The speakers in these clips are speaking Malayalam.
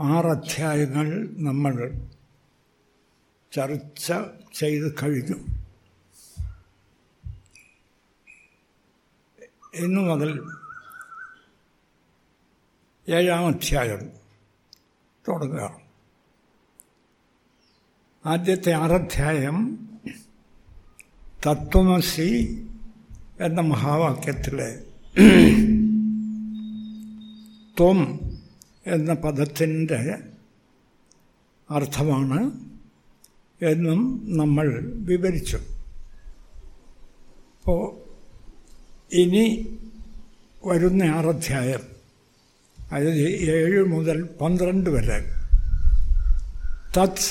ആറധ്യായങ്ങൾ നമ്മൾ ചർച്ച ചെയ്ത് കഴിഞ്ഞു. ഇന്നു മുതൽ ഏഴാം അധ്യായം തുടങ്ങുക. ആദ്യത്തെ ആറധ്യായം തത്വമസി എന്ന മഹാവാക്യത്തിലെ ത്വം എന്ന പദത്തിന്റെ അർത്ഥമാണ് എന്നും നമ്മൾ വിവരിച്ചു. അപ്പോൾ ഇനി വരുന്ന ആറധ്യായം അതായത് ഏഴ് മുതൽ പന്ത്രണ്ട് വരെ തത്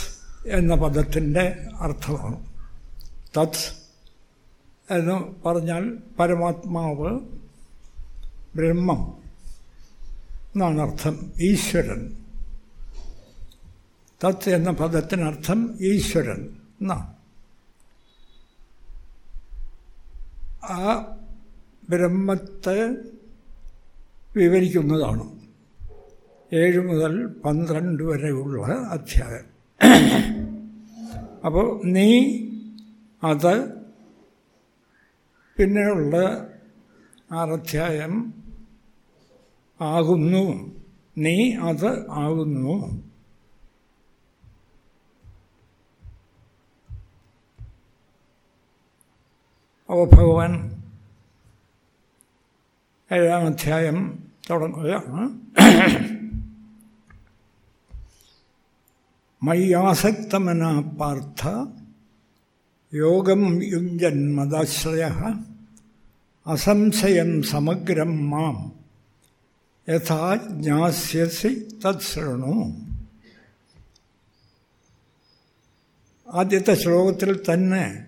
എന്ന പദത്തിന്റെ അർത്ഥമാണ്. തത് എന്ന് പറഞ്ഞാൽ പരമാത്മാവ് ബ്രഹ്മം എന്നാണ് അർത്ഥം ഈശ്വരൻ. തത്ത് എന്ന പദത്തിനർത്ഥം ഈശ്വരൻ എന്നാണ് ആ ബ്രഹ്മത്തെ വിവരിക്കുന്നതാണ്. ഏഴ് മുതൽ പന്ത്രണ്ട് വരെയുള്ള അധ്യായം. അപ്പോൾ നീ അത് പിന്നെയുള്ള ആറധ്യായം ആകുന്നു. നീ അത് ആകുന്നു. അപ്പോൾ ഭഗവാൻ ഏഴാം അധ്യായം തുടങ്ങുകയാണ്. മയ്യാസക്തമന പാർത്ഥ യോഗം യുഞ്ജന്മദാശ്രയ അസംശയം സമഗ്രം മാം. യഥാ ജ്ഞാസ്യസി തത്സൃണു. ആദ്യത്തെ ശ്ലോകത്തിൽ തന്നെ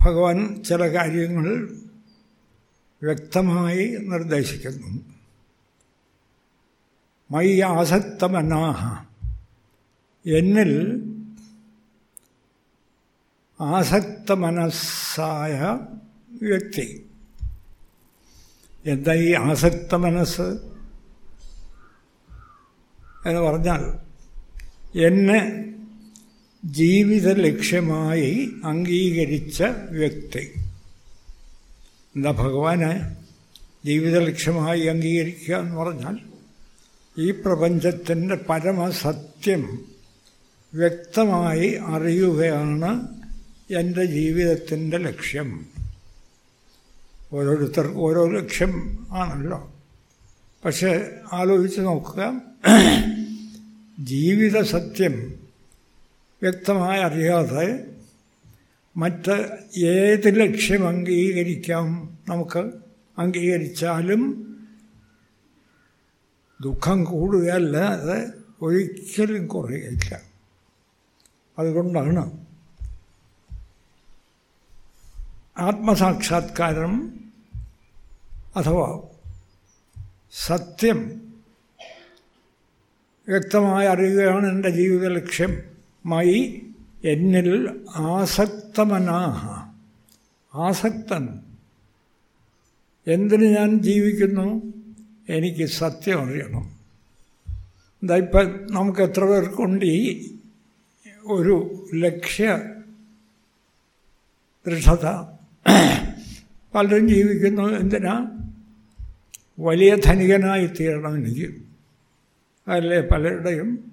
ഭഗവാൻ ചില കാര്യങ്ങൾ വ്യക്തമായി നിർദ്ദേശിക്കുന്നു. മൈ ആസക്തമനാഹ എന്നിൽ ആസക്തമനസ്സായ വ്യക്തി. എന്താ ഈ ആസക്ത മനസ്സ്? എന്ന് പറഞ്ഞാൽ എന്നെ ജീവിത ലക്ഷ്യമായി അംഗീകരിച്ച വ്യക്തി. എന്താ ഭഗവാനെ ജീവിത ലക്ഷ്യമായി അംഗീകരിക്കുക എന്ന് പറഞ്ഞാൽ ഈ പ്രപഞ്ചത്തിന്റെ പരമസത്യം വ്യക്തമായി അറിയുകയാണ് എന്റെ ജീവിതത്തിന്റെ ലക്ഷ്യം. ഓരോരുത്തർക്കും ഓരോ ലക്ഷ്യം ആണല്ലോ. പക്ഷേ ആലോചിച്ച് നോക്കുക. ജീവിത സത്യം വ്യക്തമായി അറിയാതെ മറ്റ് ഏത് ലക്ഷ്യം അംഗീകരിക്കാം നമുക്ക്? അംഗീകരിച്ചാലും ദുഃഖം കൂടുകയല്ലാതെ ഒരിക്കലും കുറയുകയില്ല. അതുകൊണ്ടാണ് ആത്മസാക്ഷാത്കാരം അഥവാ സത്യം വ്യക്തമായി അറിയുകയാണ് എന്റെ ജീവിത ലക്ഷ്യമായി എന്നിൽ ആസക്തമനാഹ. ആസക്തൻ. എന്തിന് ഞാൻ ജീവിക്കുന്നു? എനിക്ക് സത്യം അറിയണം. എന്താ ഇപ്പം നമുക്ക് എത്ര പേർക്കുണ്ട് ഈ ഒരു ലക്ഷ്യ ദൃഢത? പലരും ജീവിക്കുന്നു എന്തിനാ? വലിയ ധനികനായി തീരണം എനിക്ക് അല്ലേ പലരുടെയും?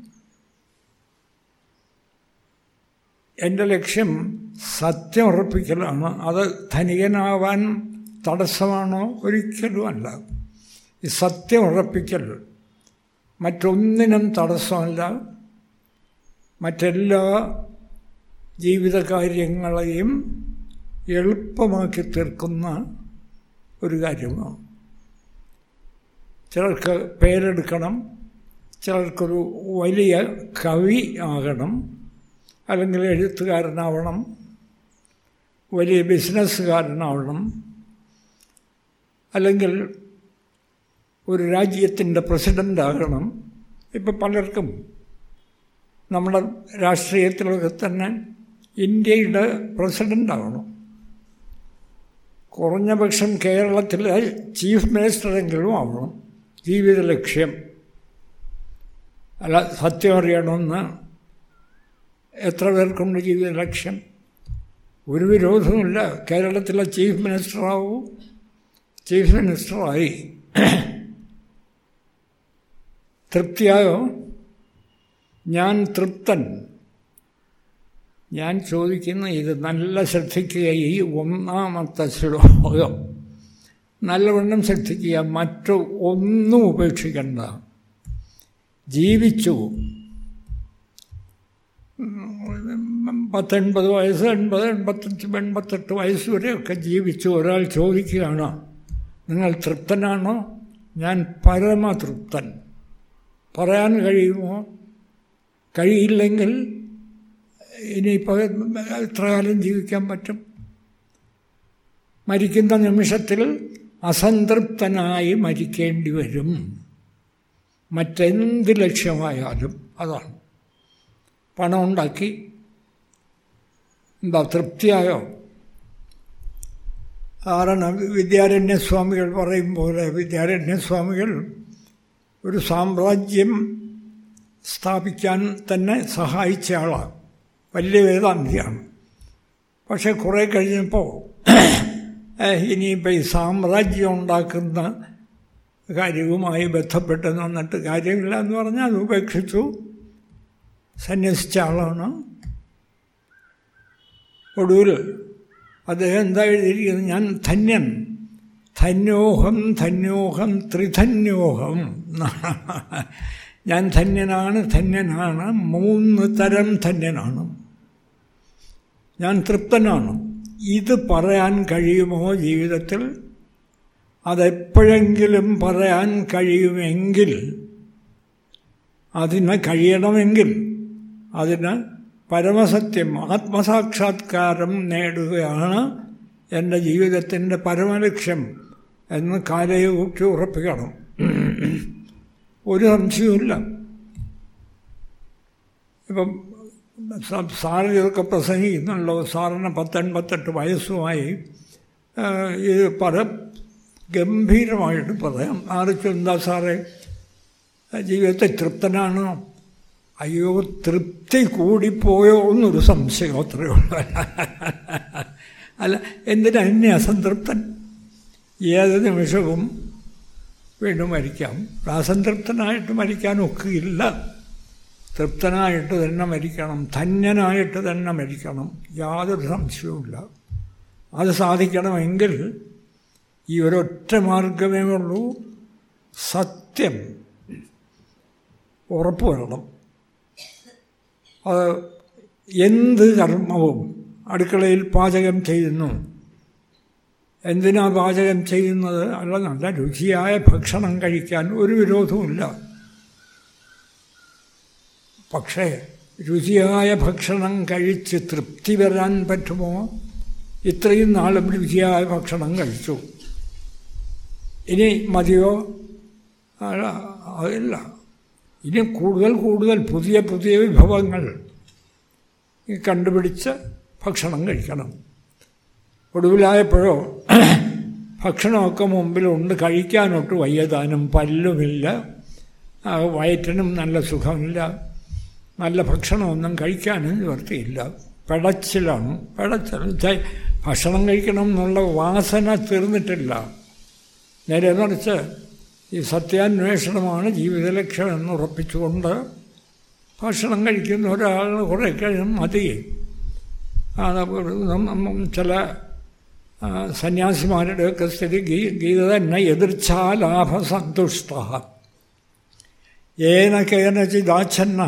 എന്റെ ലക്ഷ്യം സത്യം ഉറപ്പിക്കലാണ്. അത് ധനികനാവാൻ തടസ്സമാണോ? ഒരിക്കലും അല്ല. ഈ സത്യം ഉറപ്പിക്കൽ മറ്റൊന്നിനും തടസ്സമല്ല. മറ്റെല്ലാ ജീവിതകാര്യങ്ങളെയും എളുപ്പമാക്കി തീർക്കുന്ന ഒരു കാര്യമാണ്. ചിലർക്ക് പേരെടുക്കണം ചിലർക്കൊരു വലിയ കവി ആകണം അല്ലെങ്കിൽ എഴുത്തുകാരനാവണം വലിയ ബിസിനസ്സുകാരനാവണം അല്ലെങ്കിൽ ഒരു രാജ്യത്തിന്റെ പ്രസിഡന്റ് ആകണം ഇപ്പം പലർക്കും നമ്മുടെ രാഷ്ട്രീയത്തിലൊക്കെ തന്നെ ഇന്ത്യയുടെ പ്രസിഡന്റ് ആവണം കുറഞ്ഞ പക്ഷം കേരളത്തിലെ ചീഫ് മിനിസ്റ്ററെങ്കിലും ആവണം. ജീവിത ലക്ഷ്യം. അല്ല സത്യം അറിയണമെന്ന് എത്ര പേർക്കുണ്ട് ജീവിത ലക്ഷ്യം? ഒരു വിരോധവുമില്ല. കേരളത്തിലെ ചീഫ് മിനിസ്റ്ററാവൂ. ചീഫ് മിനിസ്റ്ററായി. തൃപ്തിയായോ? ഞാൻ തൃപ്തൻ. ഞാൻ ചോദിക്കുന്ന ഇത് നല്ല ശ്രദ്ധിക്കുക ഈ ഒന്നാമത്തെ ശ്ലോകം. നല്ലവണ്ണം ശ്രദ്ധിക്കുക മറ്റു ഒന്നും ഉപേക്ഷിക്കേണ്ട. ജീവിച്ചു. പത്തൊൻപത് വയസ്സ് എൺപത് എൺപത്തഞ്ച് എൺപത്തെട്ട് വയസ്സ് വരെയൊക്കെ ജീവിച്ചു. ഒരാൾ ചോദിക്കുകയാണ് നിങ്ങൾ തൃപ്തനാണോ? ഞാൻ പരമതൃപ്തൻ. പറയാൻ കഴിയുമോ? കഴിയില്ലെങ്കിൽ ഇനിയിപ്പോൾ എത്ര കാലം ജീവിക്കാൻ പറ്റും. മരിക്കുന്ന നിമിഷത്തിൽ അസംതൃപ്തനായി മരിക്കേണ്ടി വരും. മറ്റെന്ത് ലക്ഷ്യമായാലും അതാണ്. പണം ഉണ്ടാക്കി എന്താ തൃപ്തിയായോ? കാരണം വിദ്യാരണ്യസ്വാമികൾ പറയും പോലെ വിദ്യാരണ്യസ്വാമികൾ ഒരു സാമ്രാജ്യം സ്ഥാപിക്കാൻ തന്നെ സഹായിച്ച ആളാണ്. വലിയ വേദാന്തിയാണ് പക്ഷെ കുറേ കഴിഞ്ഞപ്പോൾ ഇനിയിപ്പോൾ ഈ സാമ്രാജ്യം ഉണ്ടാക്കുന്ന കാര്യവുമായി ബന്ധപ്പെട്ട് നിന്നിട്ട് കാര്യമില്ല എന്ന് പറഞ്ഞാൽ അത് ഉപേക്ഷിച്ചു. സന്യസിച്ച ആളാണ്. ഒടുവിൽ അദ്ദേഹം എന്താ എഴുതിയിരിക്കുന്നത്? ഞാൻ ധന്യൻ ധന്യോഹം ധന്യോഹം ത്രിധന്യോഹം. ഞാൻ ധന്യനാണ് ധന്യനാണ്. മൂന്ന് തരം ധന്യനാണ്. ഞാൻ തൃപ്തനാണ്. ഇത് പറയാൻ കഴിയുമോ ജീവിതത്തിൽ? അതെപ്പോഴെങ്കിലും പറയാൻ കഴിയുമെങ്കിൽ അതിന് കഴിയണമെങ്കിൽ അതിന് പരമസത്യം ആത്മസാക്ഷാത്കാരം നേടുകയാണ് എന്റെ ജീവിതത്തിന്റെ പരമലക്ഷ്യം എന്ന് കാലയെ ഊട്ടി ഉറപ്പിക്കണം. ഒരു സംശയവുമില്ല. ഇപ്പം സാറ് ഇതൊക്കെ പ്രസംഗിക്കുന്നുണ്ടല്ലോ. സാറിന് പത്തൊൻപത്തെട്ട് വയസ്സുമായി. ഇത് പല ഗംഭീരമായിട്ട് പറയാം. എന്താ സാറേ? ജീവിതത്തെ തൃപ്തനാണോ? അയ്യോ തൃപ്തി കൂടിപ്പോയോ എന്നൊരു സംശയം അത്രയേ ഉള്ളൂ. അല്ല എന്തിനാ എന്നെ അസംതൃപ്തൻ? ഏത് നിമിഷവും വീണ്ടും മരിക്കാം. അസംതൃപ്തനായിട്ട് മരിക്കാനൊക്കെ ഒക്കുകയില്ല തൃപ്തനായിട്ട് തന്നെ മരിക്കണം ധന്യനായിട്ട് തന്നെ മരിക്കണം യാതൊരു സംശയവുമില്ല. അത് സാധിക്കണമെങ്കിൽ ഈ ഒരൊറ്റ മാർഗമേ ഉള്ളൂ. സത്യം ഉറപ്പ് വരണം. അത് എന്ത് കർമ്മവും അടുക്കളയിൽ പാചകം ചെയ്യുന്നു? എന്തിനാ പാചകം ചെയ്യുന്നത്? അല്ല നല്ല രുചിയായ ഭക്ഷണം കഴിക്കാൻ ഒരു വിരോധവുമില്ല. പക്ഷേ രുചിയായ ഭക്ഷണം കഴിച്ച് തൃപ്തി വരാൻ പറ്റുമോ? ഇത്രയും നാളും രുചിയായ ഭക്ഷണം കഴിച്ചു. ഇനി മതിയോ? അതില്ല. ഇനി കൂടുതൽ കൂടുതൽ പുതിയ പുതിയ വിഭവങ്ങൾ കണ്ടുപിടിച്ച് ഭക്ഷണം കഴിക്കണം. ഒടുവിലായപ്പോഴോ ഭക്ഷണമൊക്കെ മുമ്പിലുണ്ട്. കഴിക്കാനൊട്ട് വയ്യതാനും പല്ലുമില്ല. വയറ്റിനും നല്ല സുഖമില്ല. നല്ല ഭക്ഷണമൊന്നും കഴിക്കാൻ നിവർത്തിയില്ല പിടച്ചിലാണ്. പിടച്ചിൽ ഭക്ഷണം കഴിക്കണം എന്നുള്ള വാസന തീർന്നിട്ടില്ല. നേരെ മറിച്ച് ഈ സത്യാന്വേഷണമാണ് ജീവിത ലക്ഷ്യം എന്ന് ഉറപ്പിച്ചുകൊണ്ട് ഭക്ഷണം കഴിക്കുന്ന ഒരാൾ കുറേ കഴിഞ്ഞാൽ മതി. ചില സന്യാസിമാരുടെയൊക്കെ സ്ഥിതി ഗീ ഗീത തന്നെ എതിർച്ചാലാഭസന്തുഷ്ട ഏന കേനചിദാച്ഛന്ന.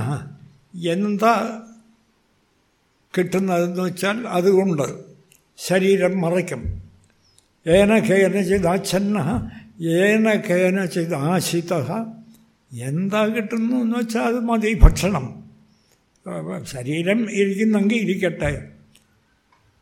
എന്താ കിട്ടുന്നതെന്ന് വെച്ചാൽ അതുകൊണ്ട് ശരീരം മറയ്ക്കും. ഏന കേനചിദാച്ഛന്ന ഏന ആശിത. എന്താ കിട്ടുന്നു എന്ന് വെച്ചാൽ അത് മതി ഭക്ഷണം. ശരീരം ഇരിക്കുന്നെങ്കിൽ ഇരിക്കട്ടെ.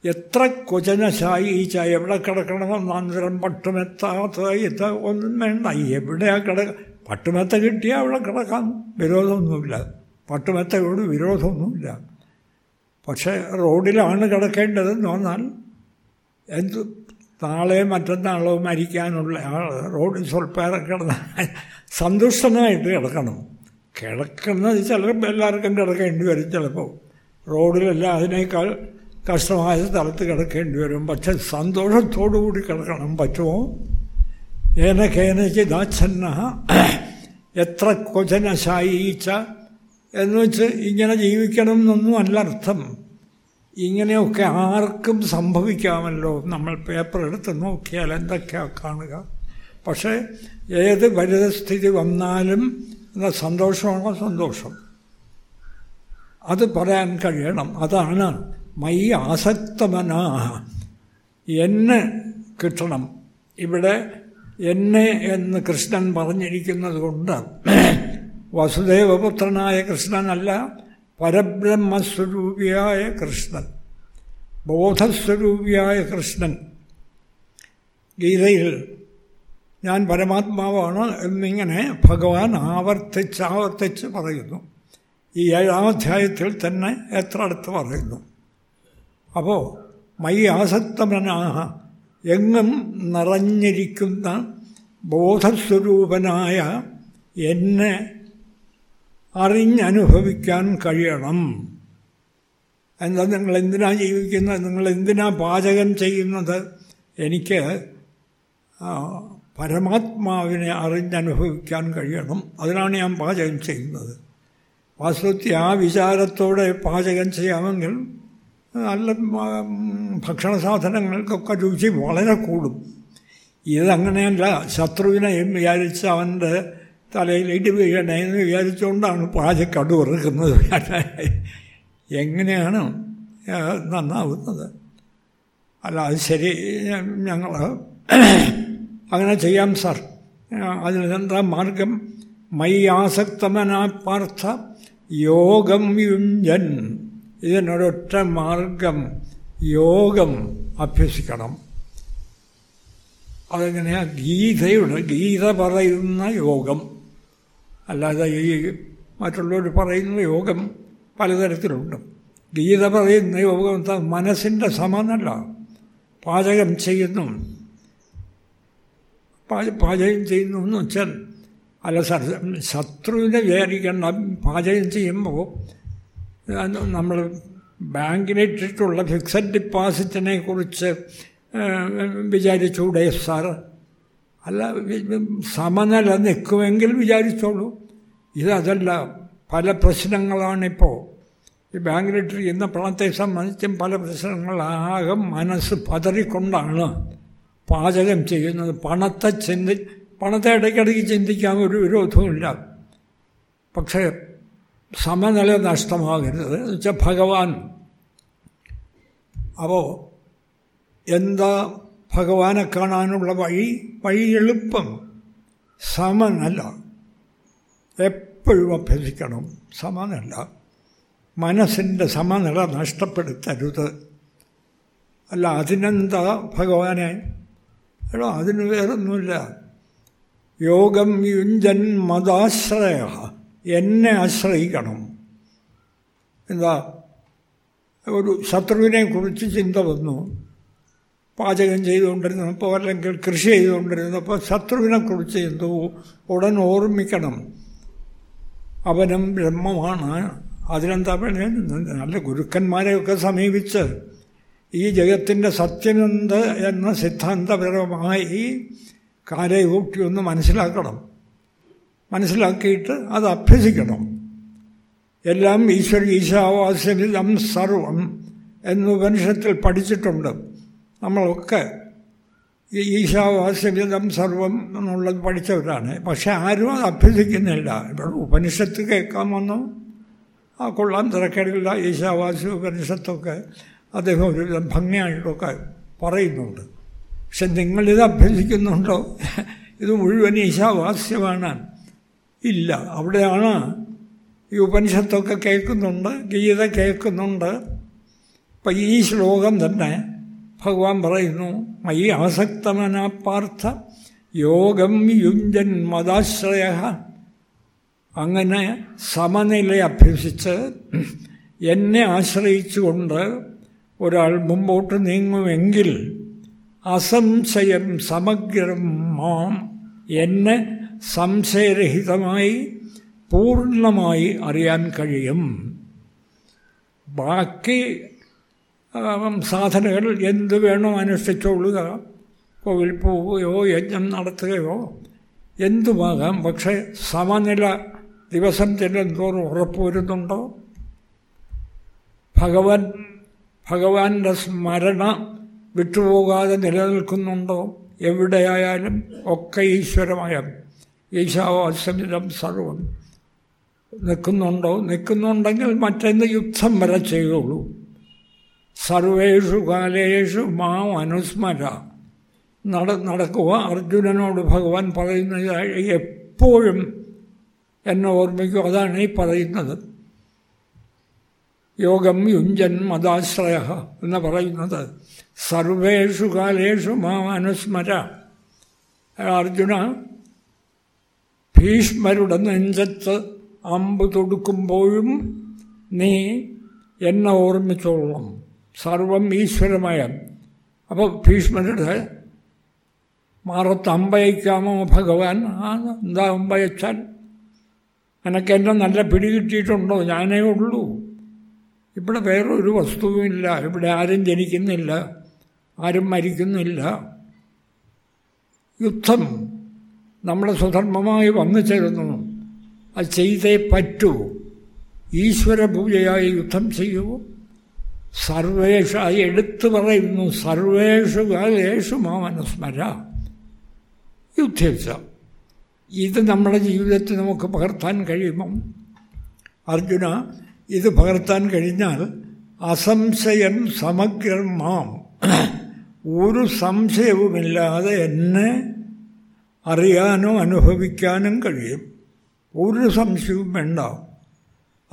എത്ര കുചനശായി ചായ എവിടെ കിടക്കണമെന്ന് അന്തരം പട്ടുമെത്താത്ത ഒന്നും വേണ്ട. എവിടെയാ കിടക്ക പട്ടുമെത്ത കിട്ടിയാൽ അവിടെ കിടക്കാം. വിരോധമൊന്നുമില്ല. പട്ടുമെത്തയോട് വിരോധമൊന്നുമില്ല. പക്ഷേ റോഡിലാണ് കിടക്കേണ്ടതെന്ന് പറഞ്ഞാൽ എന്ത് നാളെ മറ്റന്നാളോ മരിക്കാനുള്ള ആൾ റോഡിൽ സ്വൽപ്പേറെ കിടന്ന സന്തുഷ്ടനായിട്ട് കിടക്കണം. കിടക്കുന്നത് ചിലപ്പോൾ എല്ലാവർക്കും കിടക്കേണ്ടി വരും ചിലപ്പോൾ. റോഡിലല്ല അതിനേക്കാൾ കഷ്ടമായ സ്ഥലത്ത് കിടക്കേണ്ടി വരും. പക്ഷെ സന്തോഷത്തോടു കൂടി കിടക്കണം പറ്റുമോ? ഏനക്കേനച്ച് ദാച്ഛന്ന എത്ര കൊചനശായിച്ച എന്ന് വെച്ച് ഇങ്ങനെ ജീവിക്കണം എന്നൊന്നും അല്ല അർത്ഥം. ഇങ്ങനെയൊക്കെ ആർക്കും സംഭവിക്കാമല്ലോ. നമ്മൾ പേപ്പർ എടുത്ത് നോക്കിയാൽ എന്തൊക്കെയാണ് കാണുക. പക്ഷേ ഏത് പരിതസ്ഥിതി വന്നാലും സന്തോഷമാണോ? സന്തോഷം. അത് പറയാൻ കഴിയണം. അതാണ് മൈ ആസക്തമനാ. എന്നെ കിട്ടണം. ഇവിടെ എന്നെ എന്ന് കൃഷ്ണൻ പറഞ്ഞിരിക്കുന്നത് കൊണ്ട് വസുദേവപുത്രനായ കൃഷ്ണനല്ല പരബ്രഹ്മസ്വരൂപിയായ കൃഷ്ണൻ ബോധസ്വരൂപിയായ കൃഷ്ണൻ. ഗീതയിൽ ഞാൻ പരമാത്മാവാണ് എന്നിങ്ങനെ ഭഗവാൻ ആവർത്തിച്ച് ആവർത്തിച്ച് പറയുന്നു. ഈ ഏഴാം അധ്യായത്തിൽ തന്നെ എത്ര അടുത്ത് പറയുന്നു. അപ്പോൾ മൈ ആസക്തമനാഹ എങ്ങും നിറഞ്ഞിരിക്കുന്ന ബോധസ്വരൂപനായ എന്നെ അറിഞ്ഞനുഭവിക്കാൻ കഴിയണം. എന്താ നിങ്ങൾ എന്തിനാ ജീവിക്കുന്നത്? നിങ്ങൾ എന്തിനാ പാചകം ചെയ്യുന്നത്? എനിക്ക് പരമാത്മാവിനെ അറിഞ്ഞനുഭവിക്കാൻ കഴിയണം. അതിനാണ് ഞാൻ പാചകം ചെയ്യുന്നത്. വാസ്തവത്തിൽ ആ വിചാരത്തോടെ പാചകം ചെയ്യാമെങ്കിൽ നല്ല ഭക്ഷണ സാധനങ്ങൾക്കൊക്കെ രുചി വളരെ കൂടും. ഇതങ്ങനെയല്ല. ശത്രുവിനെയും വിചാരിച്ച് അവന്റെ തലയിൽ ഇടി വീഴണേ എന്ന് വിചാരിച്ചുകൊണ്ടാണ് പാചക്കടു ഇറക്കുന്നത് എങ്ങനെയാണ് നന്നാവുന്നത്? അല്ല അത് ശരി. ഞങ്ങൾ അങ്ങനെ ചെയ്യാം സാർ. അതിനെന്താ മാർഗം? മൈ ആസക്തമനാ പാർത്ഥ യോഗം യുഞ്ചൻ ഇതിനൊരൊറ്റ മാർഗം യോഗം അഭ്യസിക്കണം. അതെങ്ങനെയാ? ഗീതയുടെ ഗീത പറയുന്ന യോഗം. അല്ലാതെ ഈ മറ്റുള്ളവർ പറയുന്ന യോഗം പലതരത്തിലുണ്ട്. ഗീത പറയുന്ന യോഗം എന്താ? മനസ്സിന്റെ സമനല്ല. പാചകം ചെയ്യുന്നു. പാചകം ചെയ്യുന്നു എന്ന് വെച്ചാൽ അല്ല ശത്രുവിനെ വിചാരിക്കേണ്ട പാചകം ചെയ്യുമ്പോൾ നമ്മൾ ബാങ്കിലിട്ടിട്ടുള്ള ഫിക്സഡ് ഡിപ്പോസിറ്റിനെ കുറിച്ച് വിചാരിച്ചൂടെ സാർ അല്ല സമനില നിൽക്കുമെങ്കിൽ വിചാരിച്ചോളൂ. ഇതല്ല പല പ്രശ്നങ്ങളാണിപ്പോൾ ഈ ബാങ്ക് ലിട്ടറി ഇന്ന പണത്തെ സംബന്ധിച്ചും പല പ്രശ്നങ്ങളാകെ മനസ്സ് പതറിക്കൊണ്ടാണ് പാചകം ചെയ്യുന്നത്. പണത്തെ ചിന്തി പണത്തെ ഇടയ്ക്കിടയ്ക്ക് ചിന്തിക്കാൻ ഒരു വിരോധവുമില്ല. പക്ഷേ സമനില നഷ്ടമാകരുത്. എന്ന് വെച്ചാൽ ഭഗവാൻ അപ്പോൾ എന്താ ഭഗവാനെ കാണാനുള്ള വഴി? വഴി എളുപ്പം സമനല്ല. എപ്പോഴും അഭ്യസിക്കണം സമനല്ല. മനസ്സിന്റെ സമനില നഷ്ടപ്പെടുത്തരുത്. അല്ല അതിനെന്താ ഭഗവാനെ? എടോ അതിന് വേറൊന്നുമില്ല. യോഗം യുഞ്ചൻ മതാശ്രയ എന്നെ ആശ്രയിക്കണം. എന്താ? ഒരു ശത്രുവിനെ കുറിച്ച് ചിന്ത വന്നു. പാചകം ചെയ്തുകൊണ്ടിരുന്നപ്പോൾ അല്ലെങ്കിൽ കൃഷി ചെയ്തുകൊണ്ടിരുന്നപ്പോൾ ശത്രുവിനെക്കുറിച്ച് എന്തോ ഉടൻ ഓർമ്മിക്കണം. അവനും ബ്രഹ്മമാണ്. അതിനെന്താ പറയുന്നത് നല്ല ഗുരുക്കന്മാരെയൊക്കെ സമീപിച്ച് ഈ ജഗത്തിന്റെ സത്യമെന്ത് എന്ന സിദ്ധാന്തപരമായി കാലയൂട്ടി ഒന്ന് മനസ്സിലാക്കണം. മനസ്സിലാക്കിയിട്ട് അത് അഭ്യസിക്കണം. എല്ലാം ഈശ്വര ഈശാവാസ്യമിതം സർവം എന്ന് ഉപനിഷത്തിൽ പഠിച്ചിട്ടുണ്ട്. നമ്മളൊക്കെ ഈ ഈശാവാസ്യമിതം സർവം എന്നുള്ളത് പഠിച്ചവരാണ്. പക്ഷെ ആരും അത് അഭ്യസിക്കുന്നില്ല. ഇവിടെ ഉപനിഷത്ത് കേൾക്കാൻ വന്നു. ആ കൊള്ളാൻ തിരക്കേടില്ല. ഈശാവാസ്യ ഉപനിഷത്തൊക്കെ അദ്ദേഹം ഒരു ഭംഗിയായിട്ടൊക്കെ പറയുന്നുണ്ട്. പക്ഷെ നിങ്ങളിത് അഭ്യസിക്കുന്നുണ്ടോ? ഇത് മുഴുവൻ ഈശാവാസ്യമാണ്. ഇല്ല. അവിടെയാണ് ഈ ഉപനിഷത്തൊക്കെ കേൾക്കുന്നുണ്ട്. ഗീത കേൾക്കുന്നുണ്ട്. ഇപ്പം ഈ ശ്ലോകം തന്നെ ഭഗവാൻ പറയുന്നു മയി ആസക്തമന പാർത്ഥ യോഗം യുഞ്ചൻ മതാശ്രയ അങ്ങനെ സമനില അഭ്യസിച്ച് എന്നെ ആശ്രയിച്ചുകൊണ്ട് ഒരാൾ മുമ്പോട്ട് നീങ്ങുമെങ്കിൽ അസംശയം സമഗ്രം മാം എന്നെ സംശയരഹിതമായി പൂർണമായി അറിയാൻ കഴിയും. ബാക്കി സാധനകൾ എന്ത് വേണോ അനുഷ്ഠിച്ചോളുക. കോവിൽ പോവുകയോ യജ്ഞം നടത്തുകയോ എന്തുമാകാം. പക്ഷേ സമനില ദിവസം ചെല്ലുന്തോറും ഉറപ്പ് വരുന്നുണ്ടോ? ഭഗവാൻ ഭഗവാന്റെ സ്മരണ വിട്ടുപോകാതെ നിലനിൽക്കുന്നുണ്ടോ? എവിടെയായാലും ഒക്കെ ഈശ്വരമായ. ഈശാവാസമിതം സർവം നിൽക്കുന്നുണ്ടോ? നിൽക്കുന്നുണ്ടെങ്കിൽ മറ്റെന്ന് യുദ്ധം വരെ ചെയ്യുള്ളൂ സർവേഷു കാലേഷു മാം അനുസ്മര. നട നടക്കുക. അർജുനനോട് ഭഗവാൻ പറയുന്നത് എപ്പോഴും എന്നെ ഓർമ്മിക്കുക അതാണ് ഈ പറയുന്നത്. യോഗം യുഞ്ചൻ മതാശ്രയ എന്ന് പറയുന്നത്. സർവേഷു കാലേഷു മാം അനുസ്മര. അർജുന ഭീഷ്മരുടെ നെഞ്ചത്ത് അമ്പ് തൊടുക്കുമ്പോഴും നീ എന്നെ ഓർമ്മിച്ചോളണം. സർവം ഈശ്വരമായ. അപ്പോൾ ഭീഷ്മരുടെ മാറത്ത് അമ്പയക്കാമോ ഭഗവാൻ? ആ എന്താ അമ്പയച്ചാൽ എനിക്ക് എന്റെ നല്ല പിടി കിട്ടിയിട്ടുണ്ടോ? ഞാനേ ഉള്ളൂ. ഇവിടെ വേറൊരു വസ്തുവുമില്ല ഇവിടെ ആരും ജനിക്കുന്നില്ല. ആരും മരിക്കുന്നില്ല. യുദ്ധം നമ്മുടെ സ്വധർമ്മമായി വന്നു ചേരുന്നു. അത് ചെയ്തേ പറ്റൂ. ഈശ്വര പൂജയായി യുദ്ധം ചെയ്യൂ സർവേഷ എടുത്തു പറയുന്നു സർവേഷു കാലേഷു മാമനുസ്മര യുദ്ധിച്ച ഇത് നമ്മുടെ ജീവിതത്തിൽ നമുക്ക് പകർത്താൻ കഴിയുമോ അർജുന ഇത് പകർത്താൻ കഴിഞ്ഞാൽ അസംശയം സമഗ്രം മാം. ഒരു സംശയവുമില്ലാതെ എന്നെ അറിയാനോ അനുഭവിക്കാനും കഴിയും. ഒരു സംശയവും വേണ്ട.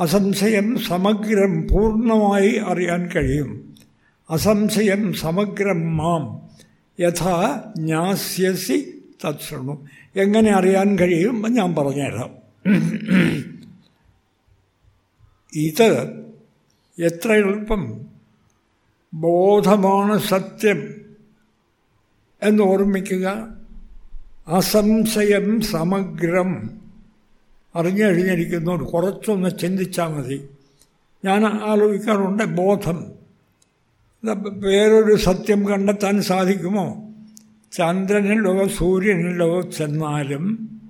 അസംശയം സമഗ്രം പൂർണമായി അറിയാൻ കഴിയും. അസംശയം സമഗ്രം മാം. യഥാ ജ്ഞാസ്യസി തത്സൃണു. എങ്ങനെ അറിയാൻ കഴിയും ഞാൻ പറഞ്ഞുതരാം. ഇത് എത്ര എളുപ്പം ബോധമാണ് സത്യം എന്ന് ഓർമ്മിക്കുക. അസംശയം സമഗ്രം അറിഞ്ഞു കുറച്ചൊന്ന് ചിന്തിച്ചാൽ മതി. ഞാൻ ആലോചിക്കാറുണ്ട് ബോധം. വേറൊരു സത്യം കണ്ടെത്താൻ സാധിക്കുമോ? ചന്ദ്രനിലോ സൂര്യനിലോ ചെന്നാലും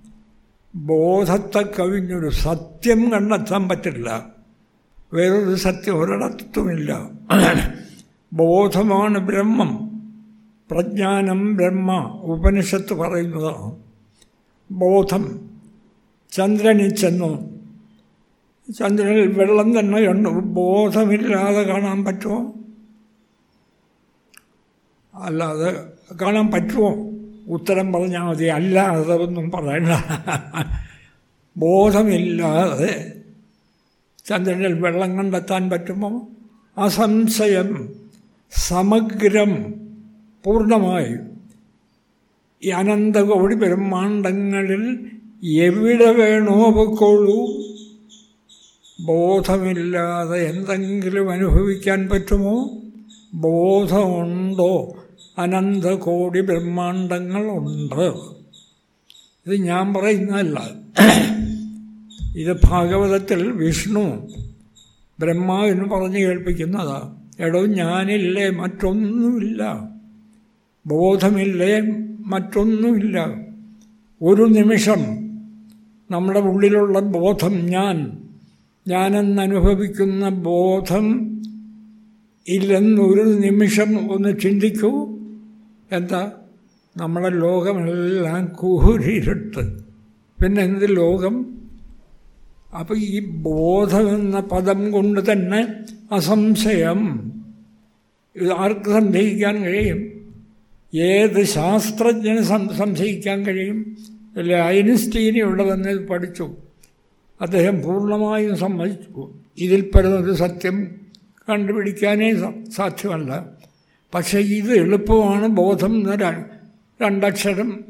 ബോധത്തെ കവിഞ്ഞൊരു സത്യം കണ്ടെത്താൻ പറ്റില്ല. വേറൊരു സത്യം ഒരിടത്തുമില്ല. ബോധമാണ് ബ്രഹ്മം. പ്രജ്ഞാനം ബ്രഹ്മ. ഉപനിഷത്ത് പറയുന്നതാണ് ബോധം. ചന്ദ്രനിൽ ചെന്നു. ചന്ദ്രനിൽ വെള്ളം തന്നെയുണ്ട് ബോധമില്ലാതെ കാണാൻ പറ്റുമോ? അല്ലാതെ കാണാൻ പറ്റുമോ? ഉത്തരം പറഞ്ഞാൽ മതി. അല്ലാതെ ഒന്നും പറയണ്ട. ബോധമില്ലാതെ ചന്ദ്രനിൽ വെള്ളം കണ്ടെത്താൻ പറ്റുമോ? അസംശയം സമഗ്രം പൂർണമായി. ഈ അനന്തകോടി ബ്രഹ്മാണ്ടങ്ങളിൽ എവിടെ വേണോ പൊക്കോളൂ. ബോധമില്ലാതെ എന്തെങ്കിലും അനുഭവിക്കാൻ പറ്റുമോ? ബോധമുണ്ടോ? അനന്തകോടി ബ്രഹ്മാണ്ടങ്ങളുണ്ട് ഇത് ഞാൻ പറയുന്നതല്ല. ഇത് ഭാഗവതത്തിൽ വിഷ്ണു ബ്രഹ്മാവിന് പറഞ്ഞു കേൾപ്പിക്കുന്നതാണ് എടോ ഞാനില്ലേ മറ്റൊന്നുമില്ല. ബോധമില്ലേ മറ്റൊന്നുമില്ല. ഒരു നിമിഷം നമ്മുടെ ഉള്ളിലുള്ള ബോധം ഞാൻ. ഞാനെന്നനുഭവിക്കുന്ന ബോധം ഇല്ലെന്നൊരു നിമിഷം ഒന്ന് ചിന്തിക്കൂ. എന്താ? നമ്മുടെ ലോകമെല്ലാം കൂരിരുട്ട്. പിന്നെ എന്ത് ലോകം? അപ്പോൾ ഈ ബോധമെന്ന പദം കൊണ്ട് തന്നെ അസംശയം. ഇത് ആർക്ക് സംശയിക്കാൻ കഴിയും? ഏത് ശാസ്ത്രജ്ഞന് സംശയിക്കാൻ കഴിയും? അല്ലെ ഐൻസ്റ്റീൻ ഇവിടെ തന്നെ പഠിച്ചു. അദ്ദേഹം പൂർണമായും സമ്മതിച്ചു. ഇതിൽ പരുന്നത് സത്യം കണ്ടുപിടിക്കാനേ സാധ്യമല്ല. പക്ഷേ ഇത് എളുപ്പമാണ് ബോധം എന്ന രണ്ടക്ഷരം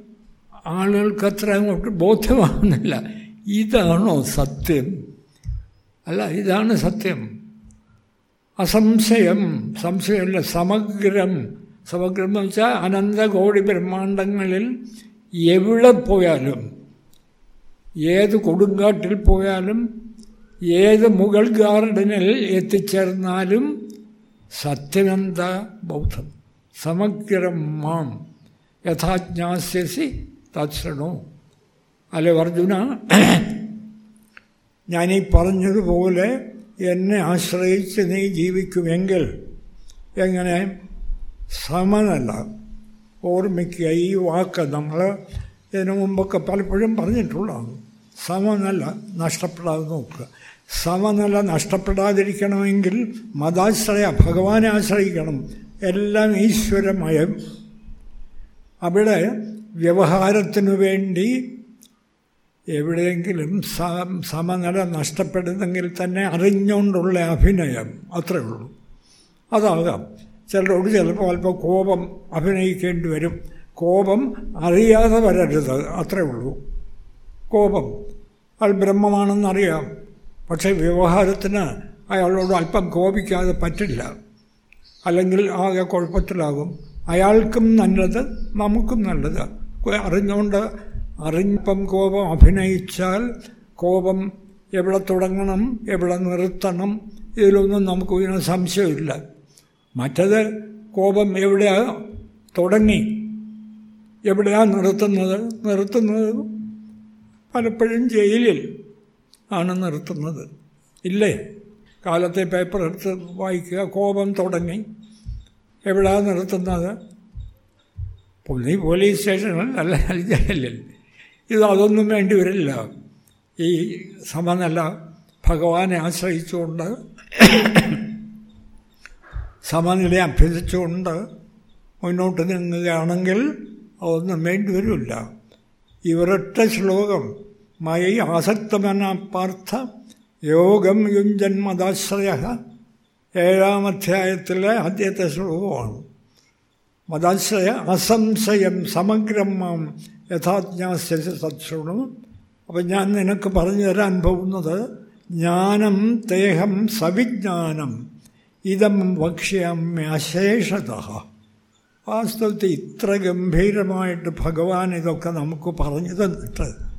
ആളുകൾക്ക് അത്ര അങ്ങോട്ട് ബോധ്യമാകുന്നില്ല ഇതാണോ സത്യം? അല്ല ഇതാണ് സത്യം. അസംശയം സംശയമല്ല സമഗ്രം. സമഗ്രം എന്ന് വെച്ചാൽ അനന്തകോടി ബ്രഹ്മാണ്ടങ്ങളിൽ എവിടെ പോയാലും ഏത് കൊടുങ്കാട്ടിൽ പോയാലും ഏത് മുഗൾ ഗാർഡനിൽ എത്തിച്ചേർന്നാലും സത്യനന്ദ ബൗദ്ധം. സമഗ്രം മാം. യഥാജ്ഞാസ്യസി തത്സൃണു. അല്ലെ അർജുന? ഞാനീ പറഞ്ഞതുപോലെ എന്നെ ആശ്രയിച്ച് നീ ജീവിക്കുമെങ്കിൽ എങ്ങനെ? സമനല്ല. ഓർമ്മിക്കുക ഈ വാക്ക് നമ്മൾ ഇതിനു മുമ്പൊക്കെ പലപ്പോഴും പറഞ്ഞിട്ടുള്ളതാണ്. സമനില നഷ്ടപ്പെടാതെ നോക്കുക. സമനില നഷ്ടപ്പെടാതിരിക്കണമെങ്കിൽ മതാശ്രയ ഭഗവാനെ ആശ്രയിക്കണം. എല്ലാം ഈശ്വരമയം. അവിടെ വ്യവഹാരത്തിനു വേണ്ടി എവിടെയെങ്കിലും സമനില നഷ്ടപ്പെടുന്നെങ്കിൽ തന്നെ അറിഞ്ഞുകൊണ്ടുള്ള അഭിനയം. അത്രയേ ഉള്ളൂ. അതാകാം. ചിലരോട് ചിലപ്പോൾ അല്പം കോപം അഭിനയിക്കേണ്ടി വരും. കോപം അറിയാതെ വരരുത് അത്രേ ഉള്ളൂ. കോപം. അയാൾ ബ്രഹ്മമാണെന്നറിയാം പക്ഷേ വ്യവഹാരത്തിന് അയാളോട് അല്പം കോപിക്കാതെ പറ്റില്ല. അല്ലെങ്കിൽ ആകെ കുഴപ്പത്തിലാകും. അയാൾക്കും നല്ലത് നമുക്കും നല്ലത്. അറിഞ്ഞുകൊണ്ട് അറിഞ്ഞപ്പം കോപം അഭിനയിച്ചാൽ കോപം എവിടെ തുടങ്ങണം എവിടെ നിർത്തണം ഇതിലൊന്നും നമുക്ക് ഇതിന് സംശയമില്ല. മറ്റത് കോപം എവിടെയാ തുടങ്ങി? എവിടെയാ നിർത്തുന്നത്? നിർത്തുന്നത് പലപ്പോഴും ജയിലിൽ ആണ് നിർത്തുന്നത്. ഇല്ലേ? കാലത്തെ പേപ്പർ എടുത്ത് വായിക്കുക കോപം തുടങ്ങി. എവിടെയാ നിർത്തുന്നത്? നീ പോലീസ് സ്റ്റേഷനിൽ അല്ല ജയിലിൽ. ഇത് അതൊന്നും വേണ്ടി വരില്ല. ഈ സമനില ഭഗവാനെ ആശ്രയിച്ചുകൊണ്ട് സമനില അഭ്യസിച്ചുകൊണ്ട് മുന്നോട്ട് നീങ്ങുകയാണെങ്കിൽ അതൊന്നും വേണ്ടി വരില്ല. ഇവരൊറ്റ ശ്ലോകം മയി ആസക്തമന പാർത്ഥ യോഗം യുഞ്ജന്മദാശ്രയ ഏഴാം അധ്യായത്തിലെ ആദ്യത്തെ ശ്ലോകമാണ്. മതാശ്രയ അസംശയം സമഗ്രം മാം യഥാജ്ഞാസ്യ സത്സുണു. അപ്പം ഞാൻ നിനക്ക് പറഞ്ഞു തരാൻ പോകുന്നത് ജ്ഞാനം ദേഹം സവിജ്ഞാനം. ഇതം വക്ഷ്യാമ്യ അശേഷത. വാസ്തവത്തിൽ ഇത്ര ഗംഭീരമായിട്ട് ഭഗവാൻ ഇതൊക്കെ നമുക്ക് പറഞ്ഞു തന്നിട്ട്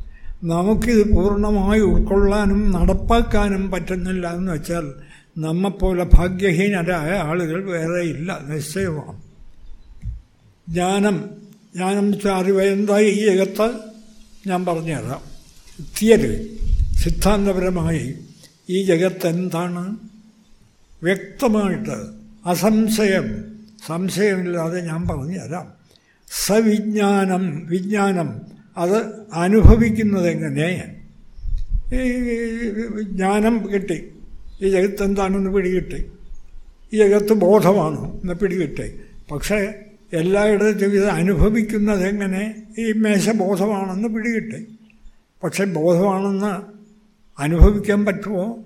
നമുക്കിത് പൂർണമായി ഉൾക്കൊള്ളാനും നടപ്പാക്കാനും പറ്റുന്നില്ല എന്ന് വെച്ചാൽ നമ്മെപ്പോലെ ഭാഗ്യഹീനരായ ആളുകൾ വേറെ ഇല്ല നിശ്ചയമാണ്. ജ്ഞാനം ജ്ഞാനം അറിവ് എന്തായി ഈ ജഗത്ത്? ഞാൻ പറഞ്ഞുതരാം. തിയറി സിദ്ധാന്തപരമായി ഈ ജഗത്ത് എന്താണ്? വ്യക്തമായിട്ട് അസംശയം. സംശയമില്ലാതെ ഞാൻ പറഞ്ഞു പറഞ്ഞുതരാം സവിജ്ഞാനം വിജ്ഞാനം അത് അനുഭവിക്കുന്നത് എങ്ങനെ? ഈ ജ്ഞാനം കിട്ടി. ഈ ജഗത്ത് എന്താണെന്ന് പിടികിട്ടി. ഈ ജഗത്ത് ബോധമാണ് എന്ന് പിടികിട്ടി. പക്ഷേ എല്ലായിടത്തും ഇത് അനുഭവിക്കുന്നത് എങ്ങനെ? ഈ മേശ ബോധമാണെന്ന് പിടികിട്ടി. പക്ഷെ ബോധമാണെന്ന് അനുഭവിക്കാൻ പറ്റുമോ?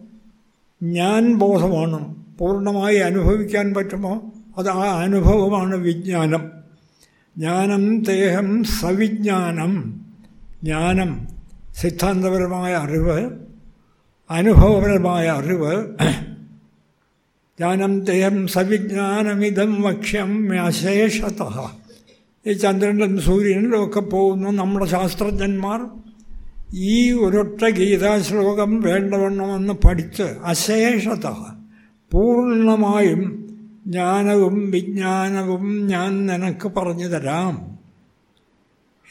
ഞാൻ ബോധമാണ്? പൂർണമായി അനുഭവിക്കാൻ പറ്റുമോ? അത് ആ അനുഭവമാണ് വിജ്ഞാനം. ജ്ഞാനം ദേഹം സവിജ്ഞാനം. ജ്ഞാനം സിദ്ധാന്തപരമായ അറിവ് അനുഭവപരമായ അറിവ്. ജ്ഞാനം ദേഹം സവിജ്ഞാനമിതം വക്ഷ്യം അശേഷത ഈ ചന്ദ്രനിലും സൂര്യനിലും ഒക്കെ പോകുന്ന നമ്മുടെ ശാസ്ത്രജ്ഞന്മാർ ഈ ഒരൊറ്റ ഗീതാശ്ലോകം വേണ്ടവണ്ണമെന്ന് പഠിച്ച് അശേഷത. പൂർണമായും ജ്ഞാനവും വിജ്ഞാനവും ഞാൻ നിനക്ക് പറഞ്ഞു തരാം.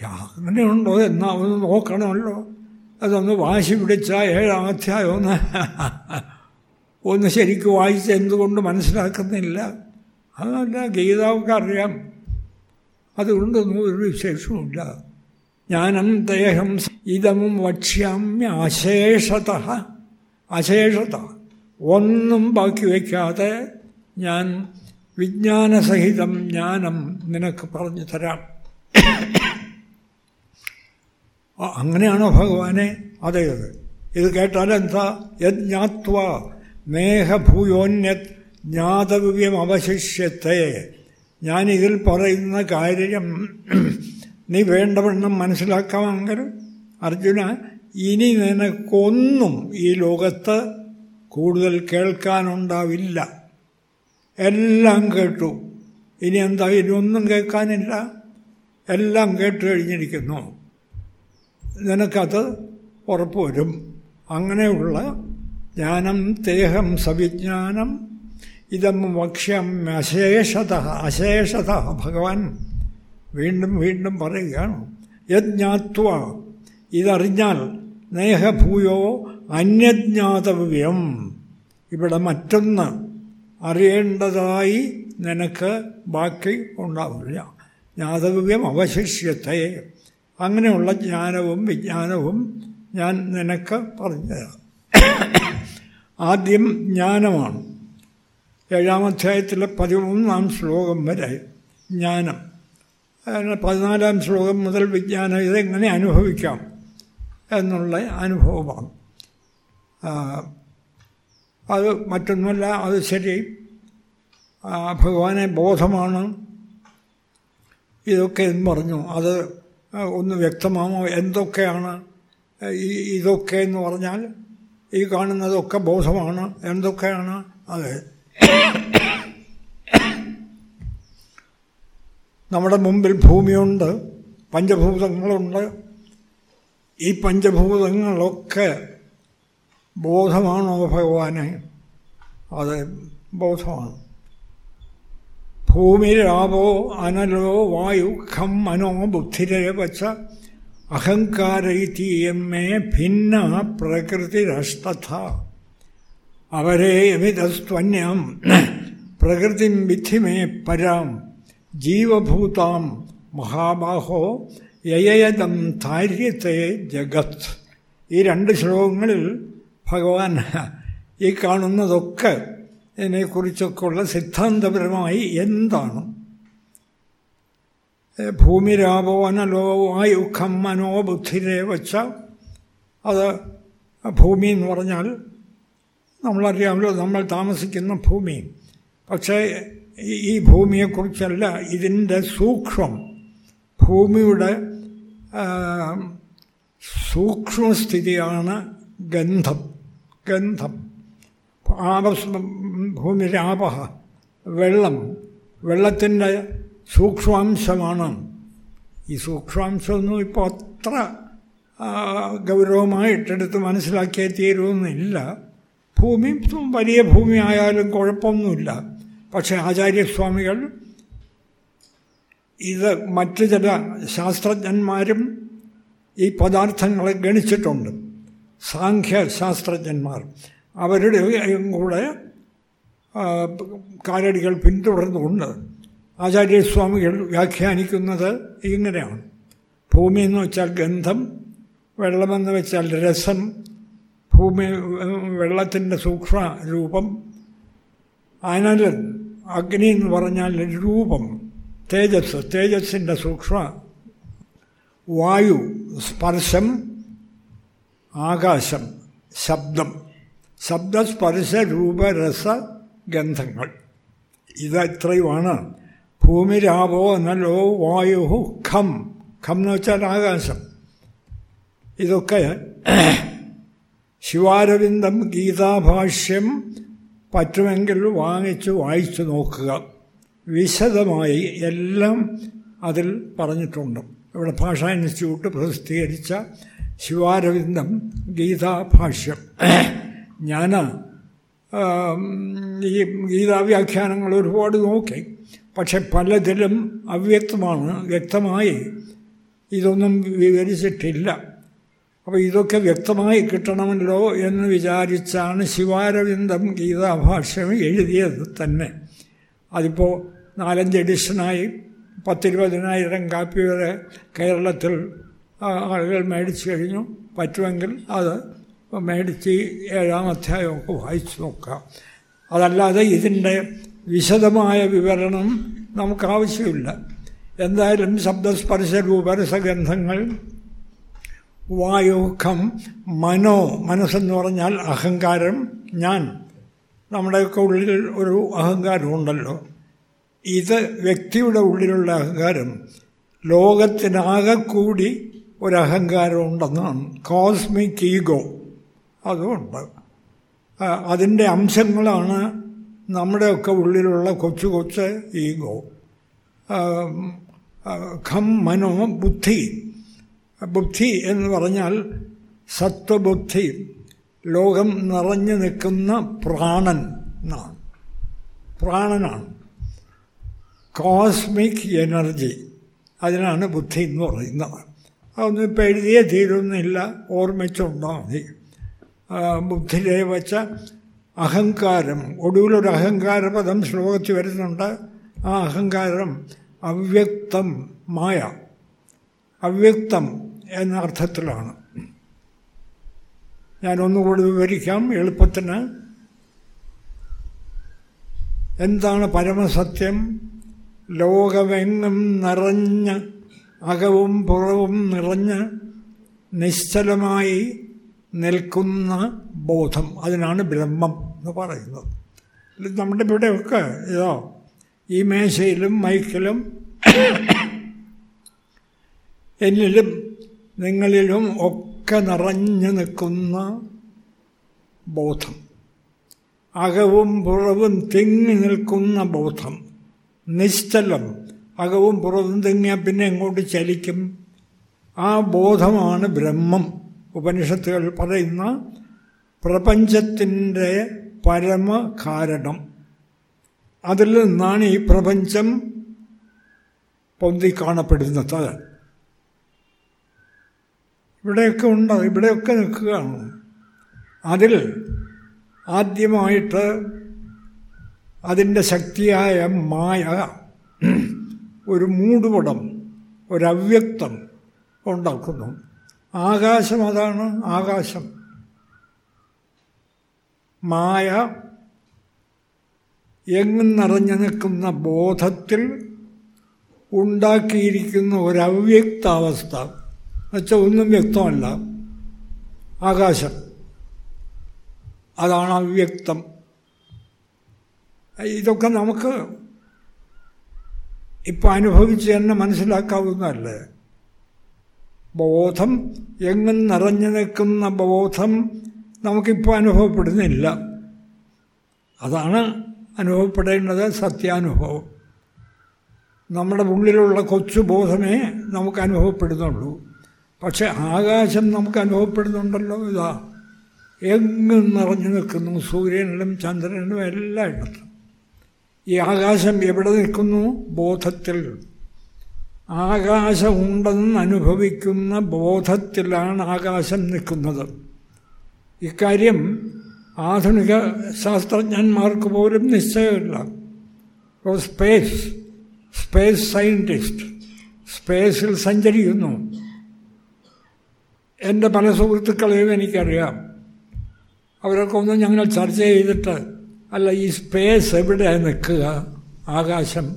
അങ്ങനെയുണ്ടോ എന്നാ ഒന്ന് നോക്കണമല്ലോ. അതൊന്ന് വാശി പിടിച്ച ഏഴാം അധ്യായം ഒന്ന് ഒന്ന് ശരിക്കും വായിച്ച് എന്തുകൊണ്ട് മനസ്സിലാക്കുന്നില്ല. അതല്ല ഗീതാവൊക്കെ അറിയാം അതുകൊണ്ടൊന്നും ഒരു വിശേഷവുമില്ല. ജ്ഞാനം ദേഹം ഇതമും വക്ഷ്യാമ്യ അശേഷത. അശേഷത. ഒന്നും ബാക്കി വയ്ക്കാതെ ഞാൻ വിജ്ഞാനസഹിതം ജ്ഞാനം നിനക്ക് പറഞ്ഞു തരാം. അങ്ങനെയാണോ ഭഗവാനെ? അതെ അതെ. ഇത് കേട്ടാൽ എന്താ? യജ്ഞാത്വ മേഘഭൂയോന്യത് ജ്ഞാതവ്യം അവശിഷ്യത്തെ. ഞാനിതിൽ പറയുന്ന കാര്യം നീ വേണ്ടവണ്ണം മനസ്സിലാക്കാമെങ്കിൽ അർജുന ഇനി നിനക്കൊന്നും ഈ ലോകത്ത് കൂടുതൽ കേൾക്കാനുണ്ടാവില്ല. എല്ലാം കേട്ടു. ഇനി എന്താ? ഇനി ഒന്നും കേൾക്കാനില്ല. എല്ലാം കേട്ട് കഴിഞ്ഞിരിക്കുന്നു. നിനക്കത് ഉറപ്പുവരും. അങ്ങനെയുള്ള ജ്ഞാനം തേഹം സവിജ്ഞാനം ഇതം വക്ഷ്യം അശേഷത അശേഷത ഭഗവാൻ വീണ്ടും വീണ്ടും പറയുകയാണ്. യജ്ഞാത്വ. ഇതറിഞ്ഞാൽ നേഹഭൂയോ അന്യജ്ഞാതവ്യം. ഇവിടെ മറ്റൊന്ന് അറിയേണ്ടതായി നിനക്ക് ബാക്കി ഉണ്ടാവില്ല. ജ്ഞാതവ്യം അവശിഷ്യത്തെ അങ്ങനെയുള്ള ജ്ഞാനവും വിജ്ഞാനവും ഞാൻ നിനക്ക് പറഞ്ഞുതരാം. ആദ്യം ജ്ഞാനമാണ്. ഏഴാം അധ്യായത്തിലെ പതിമൂന്നാം ശ്ലോകം വരെ ജ്ഞാനം. പതിനാലാം ശ്ലോകം മുതൽ വിജ്ഞാനം ഇതെങ്ങനെ അനുഭവിക്കാം എന്നുള്ള അനുഭവമാണ്. അത് മറ്റൊന്നുമല്ല അത് ശരി. ഭഗവാനെ ബോധമാണ്. ഇതൊക്കെ എന്ന് പറഞ്ഞു. അത് ഒന്ന് വ്യക്തമാമോ എന്തൊക്കെയാണ് ഈ ഇതൊക്കെ എന്ന് പറഞ്ഞാൽ ഈ കാണുന്നതൊക്കെ ബോധമാണ്. എന്തൊക്കെയാണ്? അത്. നമ്മുടെ മുമ്പിൽ ഭൂമിയുണ്ട് പഞ്ചഭൂതങ്ങളുണ്ട്. ഈ പഞ്ചഭൂതങ്ങളൊക്കെ ബോധമാണോ ഭഗവാനെ? അത് ബോധമാണ്. ഭൂമിരാവോ അനലോ വായു ഖം മനോ ബുദ്ധിരെ വച്ച അഹങ്കാരൈതീയമ്മേ ഭിന്ന പ്രകൃതിരഷ്ടഥ അവരെ യമിതസ്ത്വന്യം പ്രകൃതിം വിധിമേ പരാം ജീവഭൂതാം മഹാബാഹോ യയയതം താര്യത്തെ ജഗത്. ഈ രണ്ട് ശ്ലോകങ്ങളിൽ ഭഗവാൻ ഈ കാണുന്നതൊക്കെ ഇതിനെക്കുറിച്ചൊക്കെയുള്ള സിദ്ധാന്തപരമായി എന്താണ്? ഭൂമിരാപവനലോവായു അനലോ വായുഖം മനോ ബുദ്ധിരെ വച്ച അത് ഭൂമി എന്ന് പറഞ്ഞാൽ നമ്മളറിയാമല്ലോ നമ്മൾ താമസിക്കുന്ന ഭൂമി. പക്ഷേ ഈ ഭൂമിയെക്കുറിച്ചല്ല ഇതിന്റെ സൂക്ഷ്മം. ഭൂമിയുടെ സൂക്ഷ്മസ്ഥിതിയാണ് ഗന്ധം. ഗന്ധം ആപസ് ഭൂമിരാപ വെള്ളം. വെള്ളത്തിന്റെ സൂക്ഷ്മാംശമാണ്. ഈ സൂക്ഷ്മാംശമൊന്നും ഇപ്പോൾ അത്ര ഗൗരവമായിട്ടെടുത്ത് മനസ്സിലാക്കിയേ തീരുമെന്നില്ല ഭൂമി വലിയ ഭൂമി ആയാലും കുഴപ്പമൊന്നുമില്ല. പക്ഷേ ആചാര്യസ്വാമികൾ ഇത് മറ്റു ചില ശാസ്ത്രജ്ഞന്മാരും ഈ പദാർത്ഥങ്ങളെ ഗണിച്ചിട്ടുണ്ട്. സാഖ്യ ശാസ്ത്രജ്ഞന്മാർ. അവരുടെ കൂടെ കാലടികൾ പിന്തുടർന്നുകൊണ്ട് ആചാര്യസ്വാമികൾ വ്യാഖ്യാനിക്കുന്നത് ഇങ്ങനെയാണ്. ഭൂമി എന്ന് വെച്ചാൽ ഗന്ധം വെള്ളമെന്ന് വെച്ചാൽ രസം ഭൂമി വെള്ളത്തിന്റെ സൂക്ഷ്മ രൂപം അനലൻ അഗ്നി എന്ന് പറഞ്ഞാൽ രൂപം തേജസ് തേജസ്സിന്റെ സൂക്ഷ്മ വായു സ്പർശം ആകാശം ശബ്ദം ശബ്ദസ്പർശ രൂപരസ ഗന്ധങ്ങൾ. ഇത് ഇത്രയുമാണ് ഭൂമിരാവോ എന്നല്ലോ വായു ഖം. ഖം എന്ന് വെച്ചാൽ ആകാശം. ഇതൊക്കെ ശിവാരവിന്ദം ഗീതാഭാഷ്യം പറ്റുമെങ്കിൽ വാങ്ങിച്ച് വായിച്ചു നോക്കുക. വിശദമായി എല്ലാം അതിൽ പറഞ്ഞിട്ടുണ്ട്. ഇവിടെ ഭാഷാ ഇൻസ്റ്റിറ്റ്യൂട്ട് പ്രസിദ്ധീകരിച്ച ശിവാരവിന്ദം ഗീതാഭാഷ്യം. ഞാൻ ഈ ഗീതാവ്യാഖ്യാനങ്ങൾ ഒരുപാട് നോക്കി. പക്ഷെ പലതിലും അവ്യക്തമാണ് വ്യക്തമായി ഇതൊന്നും വിവരിച്ചിട്ടില്ല. അപ്പോൾ ഇതൊക്കെ വ്യക്തമായി കിട്ടണമല്ലോ എന്ന് വിചാരിച്ചാണ് ശിവാരവിന്ദം ഗീതാഭാഷ്യം എഴുതിയത് തന്നെ. അതിപ്പോൾ നാലഞ്ച് എഡിഷനായി പത്തിരുപതിനായിരം കാപ്പി വരെ കേരളത്തിൽ ആളുകൾ മേടിച്ചു കഴിഞ്ഞു. പറ്റുമെങ്കിൽ അത് മേടിച്ച് ഏഴാം അധ്യായമൊക്കെ വായിച്ചു നോക്കാം. അതല്ലാതെ ഇതിന്റെ വിശദമായ വിവരണം നമുക്കാവശ്യമില്ല എന്തായാലും ശബ്ദസ്പർശ രൂപരസഗന്ധങ്ങൾ വായുഖം മനോ മനസ്സെന്ന് പറഞ്ഞാൽ അഹങ്കാരം ഞാൻ നമ്മുടെയൊക്കെ ഉള്ളിൽ ഒരു അഹങ്കാരമുണ്ടല്ലോ ഇത് വ്യക്തിയുടെ ഉള്ളിലുള്ള അഹങ്കാരം. ലോകത്തിനാകെ കൂടി ഒരഹങ്കാരം ഉണ്ടെന്നാണ്. കോസ്മിക് ഈഗോ അതുകൊണ്ട് അതിന്റെ അംശങ്ങളാണ് നമ്മുടെയൊക്കെ ഉള്ളിലുള്ള കൊച്ചു കൊച്ച് ഈഗോ ഖം മനോ ബുദ്ധി. ബുദ്ധി എന്ന് പറഞ്ഞാൽ സത്വബുദ്ധി. ലോകം നിറഞ്ഞു നിൽക്കുന്ന പ്രാണൻ എന്നാണ്. പ്രാണനാണ്. കോസ്മിക് എനർജി അതിനാണ് ബുദ്ധി എന്ന് പറയുന്നത്. അതൊന്നും ഇപ്പം എഴുതിയേ തീരുന്നില്ല. ഓർമ്മിച്ചുണ്ടോ? മതി ബുദ്ധിയിലെ വച്ച അഹങ്കാരം. ഒടുവിലൊരു അഹങ്കാരപദം ശ്ലോകത്തിൽ വരുന്നുണ്ട്. ആ അഹങ്കാരം അവ്യക്തം മായ. അവ്യക്തം എന്ന അർത്ഥത്തിലാണ്. ഞാനൊന്നുകൂടി വിവരിക്കാം എളുപ്പത്തിന്. എന്താണ് പരമസത്യം? ലോകമെങ്ങും നിറഞ്ഞ് അകവും പുറവും നിറഞ്ഞ് നിശ്ചലമായി നിൽക്കുന്ന ബോധം. അതിനാണ് ബ്രഹ്മം എന്ന് പറയുന്നത്. നമ്മുടെ ഇവിടെയൊക്കെ ഇതോ ഈ മേശയിലും മൈക്കിലും എന്നിലും നിങ്ങളിലും ഒക്കെ നിറഞ്ഞു നിൽക്കുന്ന ബോധം. അകവും പുറവും തിങ്ങി നിൽക്കുന്ന ബോധം. നിശ്ചലം. അകവും പുറത്തും തിങ്ങിയാൽ പിന്നെ എങ്ങോട്ട് ചലിക്കും? ആ ബോധമാണ് ബ്രഹ്മം. ഉപനിഷത്തുകൾ പറയുന്ന പ്രപഞ്ചത്തിന്റെ പരമകാരണം. അതിൽ നിന്നാണ് ഈ പ്രപഞ്ചം പൊന്തിക്കാണപ്പെടുന്നത് ഇവിടെയൊക്കെ ഉണ്ട്? ഇവിടെയൊക്കെ നിൽക്കുകയാണ്. അതിൽ ആദ്യമായിട്ട് അതിന്റെ ശക്തിയായ മായ ഒരു മൂടുപടം ഒരവ്യക്തം ഉണ്ടാക്കുന്നു. ആകാശം അതാണ് ആകാശം. മായ എങ്ങും നിറഞ്ഞു നിൽക്കുന്ന ബോധത്തിൽ ഉണ്ടാക്കിയിരിക്കുന്ന ഒരവ്യക്താവസ്ഥ. എന്നുവെച്ചാൽ ഒന്നും വ്യക്തമല്ല. ആകാശം. അതാണ് അവ്യക്തം. ഇതൊക്കെ നമുക്ക് ഇപ്പം അനുഭവിച്ച് തന്നെ മനസ്സിലാക്കാവുന്നതല്ലേ. ബോധം എങ്ങും നിറഞ്ഞു നിൽക്കുന്ന ബോധം നമുക്കിപ്പോൾ അനുഭവപ്പെടുന്നില്ല. അതാണ് അനുഭവപ്പെടേണ്ടത് സത്യാനുഭവം. നമ്മുടെ ഉള്ളിലുള്ള കൊച്ചു ബോധമേ നമുക്ക് അനുഭവപ്പെടുന്നുള്ളൂ. പക്ഷെ ആകാശം നമുക്ക് അനുഭവപ്പെടുന്നുണ്ടല്ലോ ഇതാ. എങ്ങും നിറഞ്ഞു നിൽക്കുന്നു. സൂര്യനിലും ചന്ദ്രനിലും എല്ലായിടത്തും ഈ ആകാശം എവിടെ നിൽക്കുന്നു? ബോധത്തിൽ. ആകാശമുണ്ടെന്ന് അനുഭവിക്കുന്ന ബോധത്തിലാണ് ആകാശം നിൽക്കുന്നത്. ഇക്കാര്യം ആധുനിക ശാസ്ത്രജ്ഞന്മാർക്ക് പോലും നിശ്ചയമില്ല. ഇപ്പോൾ സ്പേസ് സ്പേസ് സയന്റിസ്റ്റ് സ്പേസിൽ സഞ്ചരിക്കുന്നു. എന്റെ പല സുഹൃത്തുക്കളെയും എനിക്കറിയാം. അവരൊക്കെ ഒന്ന് ഞങ്ങൾ ചർച്ച ചെയ്തിട്ട് അല്ല ഈ സ്പേസ് എവിടെ നിൽക്കുക? ആകാശം?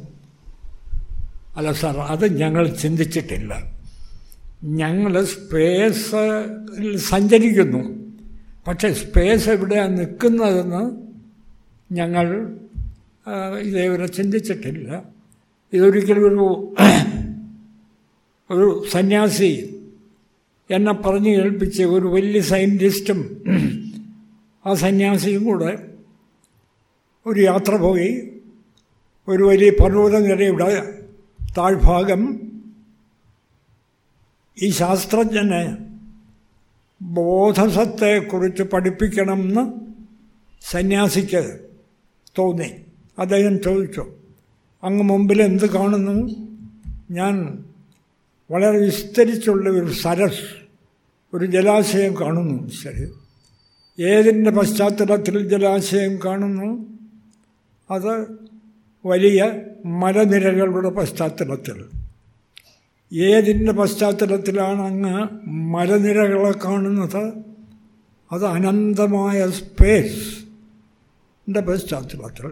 അല്ല സാർ അത് ഞങ്ങൾ ചിന്തിച്ചിട്ടില്ല. ഞങ്ങൾ സ്പേസിൽ സഞ്ചരിക്കുന്നു. പക്ഷേ സ്പേസ് എവിടെയാണ് നിൽക്കുന്നതെന്ന് ഞങ്ങൾ ഇതേവരെ ചിന്തിച്ചിട്ടില്ല. ഇതൊരിക്കലും ഒരു ഒരു സന്യാസി എന്നെ പറഞ്ഞു കേൾപ്പിച്ച് ഒരു വലിയ സയന്റിസ്റ്റും ആ സന്യാസിയും കൂടെ ഒരു യാത്ര പോയി. ഒരു വലിയ പർവതനിരയുടെ താഴ്ഭാഗം ഈ ശാസ്ത്രജ്ഞനെ ബോധസത്തെക്കുറിച്ച് പഠിപ്പിക്കണമെന്ന് സന്യാസിക്ക് തോന്നി. അദ്ദേഹം ചോദിച്ചു അങ്ങ് മുമ്പിൽ എന്ത് കാണുന്നു? ഞാൻ വളരെ വിസ്തരിച്ചുള്ള ഒരു സരസ് ഒരു ജലാശയം കാണുന്നു ശരി ഏതിന്റെ പശ്ചാത്തലത്തിൽ ജലാശയം കാണുന്നു? അത് വലിയ മലനിരകളുടെ പശ്ചാത്തലത്തിൽ. ഏതിന്റെ പശ്ചാത്തലത്തിലാണ് അങ്ങ് മലനിരകളെ കാണുന്നത്? അത് അനന്തമായ സ്പേസിന്റെ പശ്ചാത്തലത്തിൽ.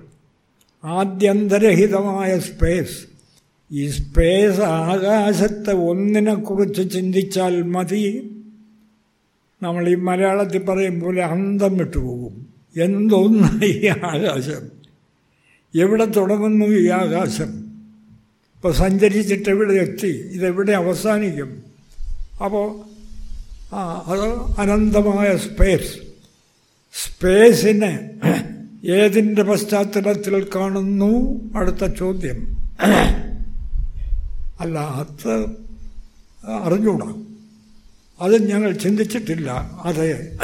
ആദ്യന്തരഹിതമായ സ്പേസ് ഈ സ്പേസ് ആകാശത്തെ ഒന്നിനെക്കുറിച്ച് ചിന്തിച്ചാൽ മതി. നമ്മൾ ഈ മലയാളത്തിൽ പറയും പോലെ അന്തം വിട്ടുപോകും. എന്തൊന്ന് ഈ ആകാശം? എവിടെ തുടങ്ങുന്നു ഈ ആകാശം? ഇപ്പോൾ സഞ്ചരിച്ചിട്ട് എവിടെ എത്തി? ഇതെവിടെ അവസാനിക്കും? അപ്പോൾ അത് അനന്തമായ സ്പേസ് സ്പേസിനെ ഏതിന്റെ പശ്ചാത്തലത്തിൽ കാണുന്നു? അടുത്ത ചോദ്യം. അല്ല അത് അറിഞ്ഞൂടാ. അത് ഞങ്ങൾ ചിന്തിച്ചിട്ടില്ല. അതെ.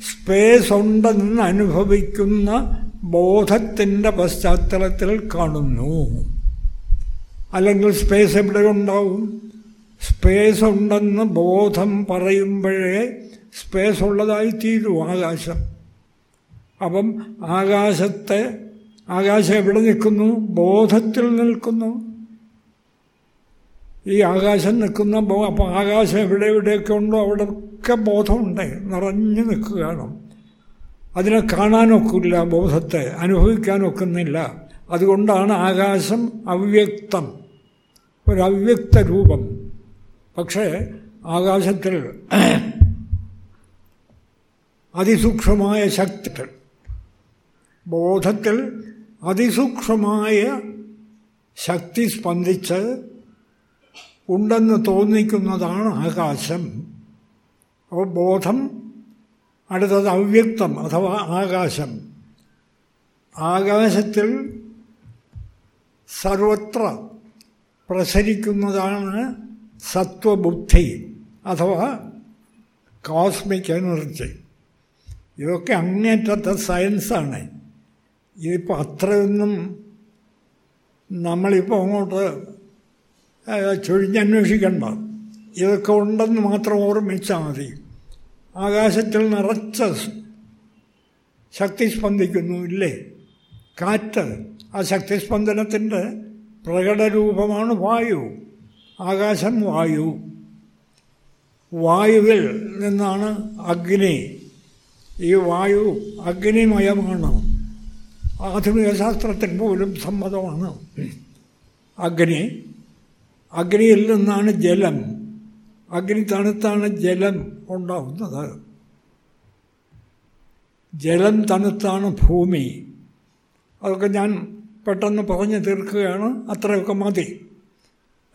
സ്പേസ് ഉണ്ടെന്ന് അനുഭവിക്കുന്ന ബോധത്തിന്റെ പശ്ചാത്തലത്തിൽ കാണുന്നു. അല്ലെങ്കിൽ സ്പേസ് എവിടെ ഉണ്ടാവും? സ്പേസ് ഉണ്ടെന്ന് ബോധം പറയുമ്പോഴേ സ്പേസ് ഉള്ളതായി ആകാശം. അപ്പം ആകാശത്തെ ആകാശം എവിടെ നിൽക്കുന്നു? ബോധത്തിൽ നിൽക്കുന്നു. ഈ ആകാശം നിൽക്കുന്ന അപ്പം ആകാശം എവിടെ എവിടെയൊക്കെ ഉണ്ടോ അവിടെയൊക്കെ ബോധമുണ്ട്. നിറഞ്ഞു നിൽക്കുകയാണ്. അതിനെ കാണാനൊക്കില്ല ബോധത്തെ അനുഭവിക്കാനൊക്കുന്നില്ല. അതുകൊണ്ടാണ് ആകാശം അവ്യക്തം ഒരു അവ്യക്ത രൂപം. പക്ഷേ ആകാശത്തിൽ അതിസൂക്ഷ്മമായ ശക്തികൾ ബോധത്തിൽ അതിസൂക്ഷ്മമായ ശക്തി സ്പന്ദിച്ച് ഉണ്ടെന്ന് തോന്നിക്കുന്നതാണ് ആകാശം. അപ്പോൾ ബോധം അടുത്തത് അവ്യക്തം അഥവാ ആകാശം. ആകാശത്തിൽ സർവത്ര പ്രസരിക്കുന്നതാണ് സത്വബുദ്ധി അഥവാ കോസ്മിക് എനർജി. ഇതൊക്കെ അങ്ങേറ്റത്തെ സയൻസാണ്. ഇതിപ്പോൾ അത്രയൊന്നും നമ്മളിപ്പോൾ അങ്ങോട്ട് ചൊഴിഞ്ഞന്വേഷിക്കേണ്ട. ഇതൊക്കെ ഉണ്ടെന്ന് മാത്രം ഓർമ്മിച്ചാൽ മതി. ആകാശത്തിൽ നിറച്ച ശക്തി സ്പന്ദിക്കുന്നു ഇല്ലേ? കാറ്റ് ആ ശക്തിസ്പന്ദനത്തിന്റെ പ്രകടരൂപമാണ് വായു. ആകാശം വായു. വായുവിൽ നിന്നാണ് അഗ്നി. ഈ വായു അഗ്നിമയമാണ്. ആധുനിക ശാസ്ത്രത്തിന് പോലും സമ്മതമാണ്. അഗ്നി. അഗ്നിയിൽ നിന്നാണ് ജലം. അഗ്നി തണുത്താണ് ജലം ഉണ്ടാവുന്നത്. ജലം തണുത്താണ് ഭൂമി. അതൊക്കെ ഞാൻ പെട്ടെന്ന് പറഞ്ഞു തീർക്കുകയാണ്. അത്രയൊക്കെ മതി.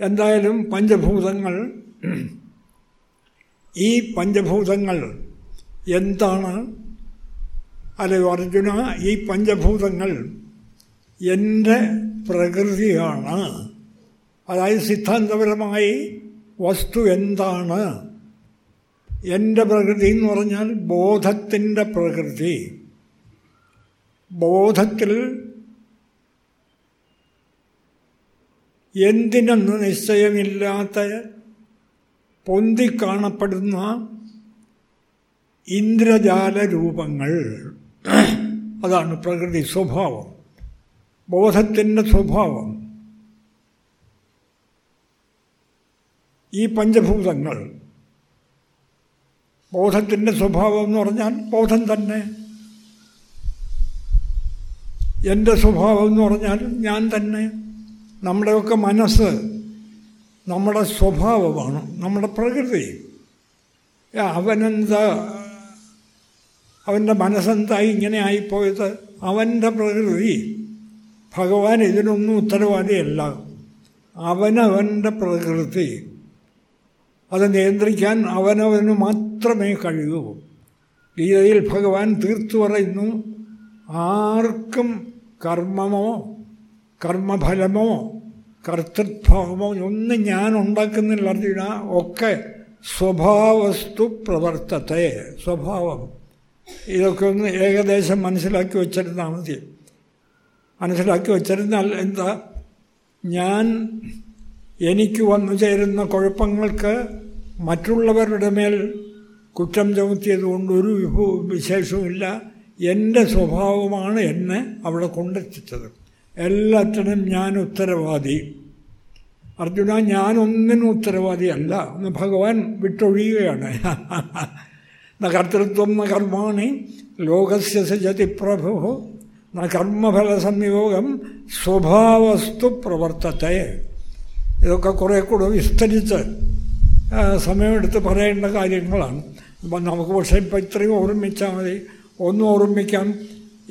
എന്തായാലും പഞ്ചഭൂതങ്ങൾ ഈ പഞ്ചഭൂതങ്ങൾ എന്താണ്? അല്ലയോ അർജുന ഈ പഞ്ചഭൂതങ്ങൾ എന്റെ പ്രകൃതിയാണ്. അതായത് സിദ്ധാന്തപരമായി വസ്തു എന്താണ്? എന്റെ പ്രകൃതി എന്ന് പറഞ്ഞാൽ ബോധത്തിന്റെ പ്രകൃതി. ബോധത്തിൽ എന്തിനെന്ന് നിശ്ചയമില്ലാത്ത പൊന്തിക്കാണപ്പെടുന്ന ഇന്ദ്രജാല രൂപങ്ങൾ അതാണ് പ്രകൃതി സ്വഭാവം. ബോധത്തിന്റെ സ്വഭാവം. ഈ പഞ്ചഭൂതങ്ങൾ ബോധത്തിന്റെ സ്വഭാവം എന്ന് പറഞ്ഞാൽ ബോധം തന്നെ. എന്റെ സ്വഭാവം എന്ന് പറഞ്ഞാൽ ഞാൻ തന്നെ. നമ്മുടെയൊക്കെ മനസ്സ് നമ്മുടെ സ്വഭാവമാണ് നമ്മുടെ പ്രകൃതി. അവനെന്താ? അവന്റെ മനസ്സെന്തായി ഇങ്ങനെ ആയിപ്പോയത്? അവന്റെ പ്രകൃതി. ഭഗവാൻ ഇതിനൊന്നും ഉത്തരവാദിയല്ല. അവനവന്റെ പ്രകൃതി. അത് നിയന്ത്രിക്കാൻ അവനവന് മാത്രമേ കഴിയൂ. ഗീതയിൽ ഭഗവാൻ തീർത്തു പറയുന്നു ആർക്കും കർമ്മമോ കർമ്മഫലമോ കർത്തൃഭാവമോ ഒന്നും ഞാൻ ഉണ്ടാക്കുന്നില്ല അർജുന. ഒക്കെ സ്വഭാവസ്തു പ്രവർത്തത്തെ. സ്വഭാവം. ഇതൊക്കെ ഒന്ന് ഏകദേശം മനസ്സിലാക്കി വച്ചിരുന്നാൽ മതി. മനസ്സിലാക്കി വച്ചിരുന്നാൽ എന്താ? ഞാൻ എനിക്ക് വന്നു ചേരുന്ന കുഴപ്പങ്ങൾക്ക് മറ്റുള്ളവരുടെ മേൽ കുറ്റം ചുമത്തിയത് കൊണ്ട് ഒരു വിഭവം വിശേഷവുമില്ല. എന്റെ സ്വഭാവമാണ് എന്നെ അവിടെ കൊണ്ടെത്തിച്ചത്. എല്ലാറ്റിനും ഞാൻ ഉത്തരവാദി. അർജുന ഞാനൊന്നിനും ഉത്തരവാദിയല്ല എന്ന് ഭഗവാൻ വിട്ടൊഴിയുകയാണ്. ന കർത്തൃത്വം ന കർമാണി ലോകസ്യ സജതി പ്രഭു. ന കർമ്മഫല സംയോഗം സ്വഭാവസ്തു പ്രവർത്തത്തെ. ഇതൊക്കെ കുറേ കൂടെ വിസ്തരിച്ച് സമയമെടുത്ത് പറയേണ്ട കാര്യങ്ങളാണ്. അപ്പം നമുക്ക് പക്ഷേ ഇപ്പം ഇത്രയും ഓർമ്മിച്ചാൽ മതി. ഒന്നും ഓർമ്മിക്കാം.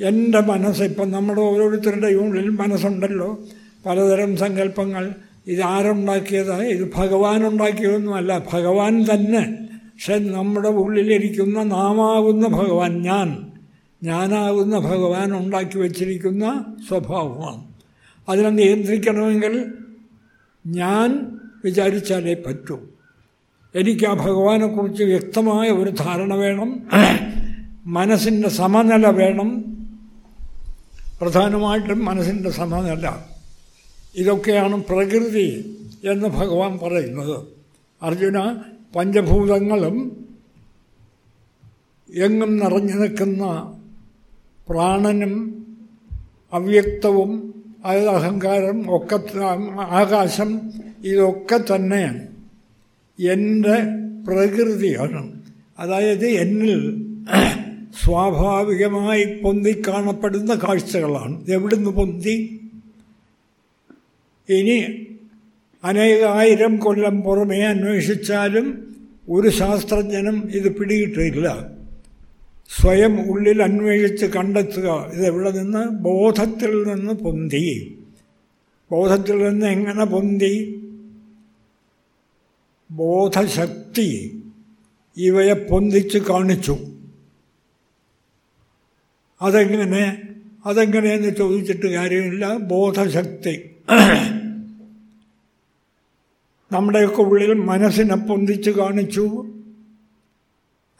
എന്റെ മനസ്സ് ഇപ്പം നമ്മുടെ ഓരോരുത്തരുടെയും ഉള്ളിൽ മനസ്സുണ്ടല്ലോ. പലതരം സങ്കല്പങ്ങൾ. ഇത് ആരുണ്ടാക്കിയത്? ഇത് ഭഗവാൻ ഉണ്ടാക്കിയതൊന്നുമല്ല. ഭഗവാൻ തന്നെ. പക്ഷെ നമ്മുടെ ഉള്ളിലിരിക്കുന്ന നാമാകുന്ന ഭഗവാൻ ഞാൻ. ഞാനാകുന്ന ഭഗവാൻ ഉണ്ടാക്കി വച്ചിരിക്കുന്ന സ്വഭാവമാണ്. അതിനെ നിയന്ത്രിക്കണമെങ്കിൽ ഞാൻ വിചാരിച്ചാലേ പറ്റൂ. എനിക്ക് ആ ഭഗവാനെക്കുറിച്ച് വ്യക്തമായ ഒരു ധാരണ വേണം. മനസ്സിന്റെ സമനില വേണം. പ്രധാനമായിട്ടും മനസ്സിന്റെ സമനില. ഇതൊക്കെയാണ് പ്രകൃതി എന്ന് ഭഗവാൻ പറയുന്നത്. അർജുന പഞ്ചഭൂതങ്ങളും എങ്ങും നിറഞ്ഞു നിൽക്കുന്ന പ്രാണനും അവ്യക്തവും അതായത് അഹങ്കാരം ഒക്കെ ആകാശം ഇതൊക്കെ തന്നെ എന്റെ പ്രകൃതിയാണ്. അതായത് എന്നിൽ സ്വാഭാവികമായി പൊന്തി കാണപ്പെടുന്ന കാഴ്ചകളാണ്. എവിടുന്ന് പൊന്തി? ഇനി അനേകായിരം കൊല്ലം പുറമേ അന്വേഷിച്ചാലും ഒരു ശാസ്ത്രജ്ഞനും ഇത് പിടികിട്ടില്ല. സ്വയം ഉള്ളിൽ അന്വേഷിച്ച് കണ്ടെത്തുക. ഇതെവിടെ നിന്ന്? ബോധത്തിൽ നിന്ന് പൊന്തി. ബോധത്തിൽ നിന്ന് എങ്ങനെ പൊന്തി? ബോധശക്തി ഇവയെ പൊന്തിച്ച് കാണിച്ചു. അതെങ്ങനെ? അതെങ്ങനെയെന്ന് ചോദിച്ചിട്ട് കാര്യമില്ല. ബോധശക്തി. നമ്മുടെയൊക്കെ ഉള്ളിൽ മനസ്സിനെ പൊന്തിച്ച് കാണിച്ചു.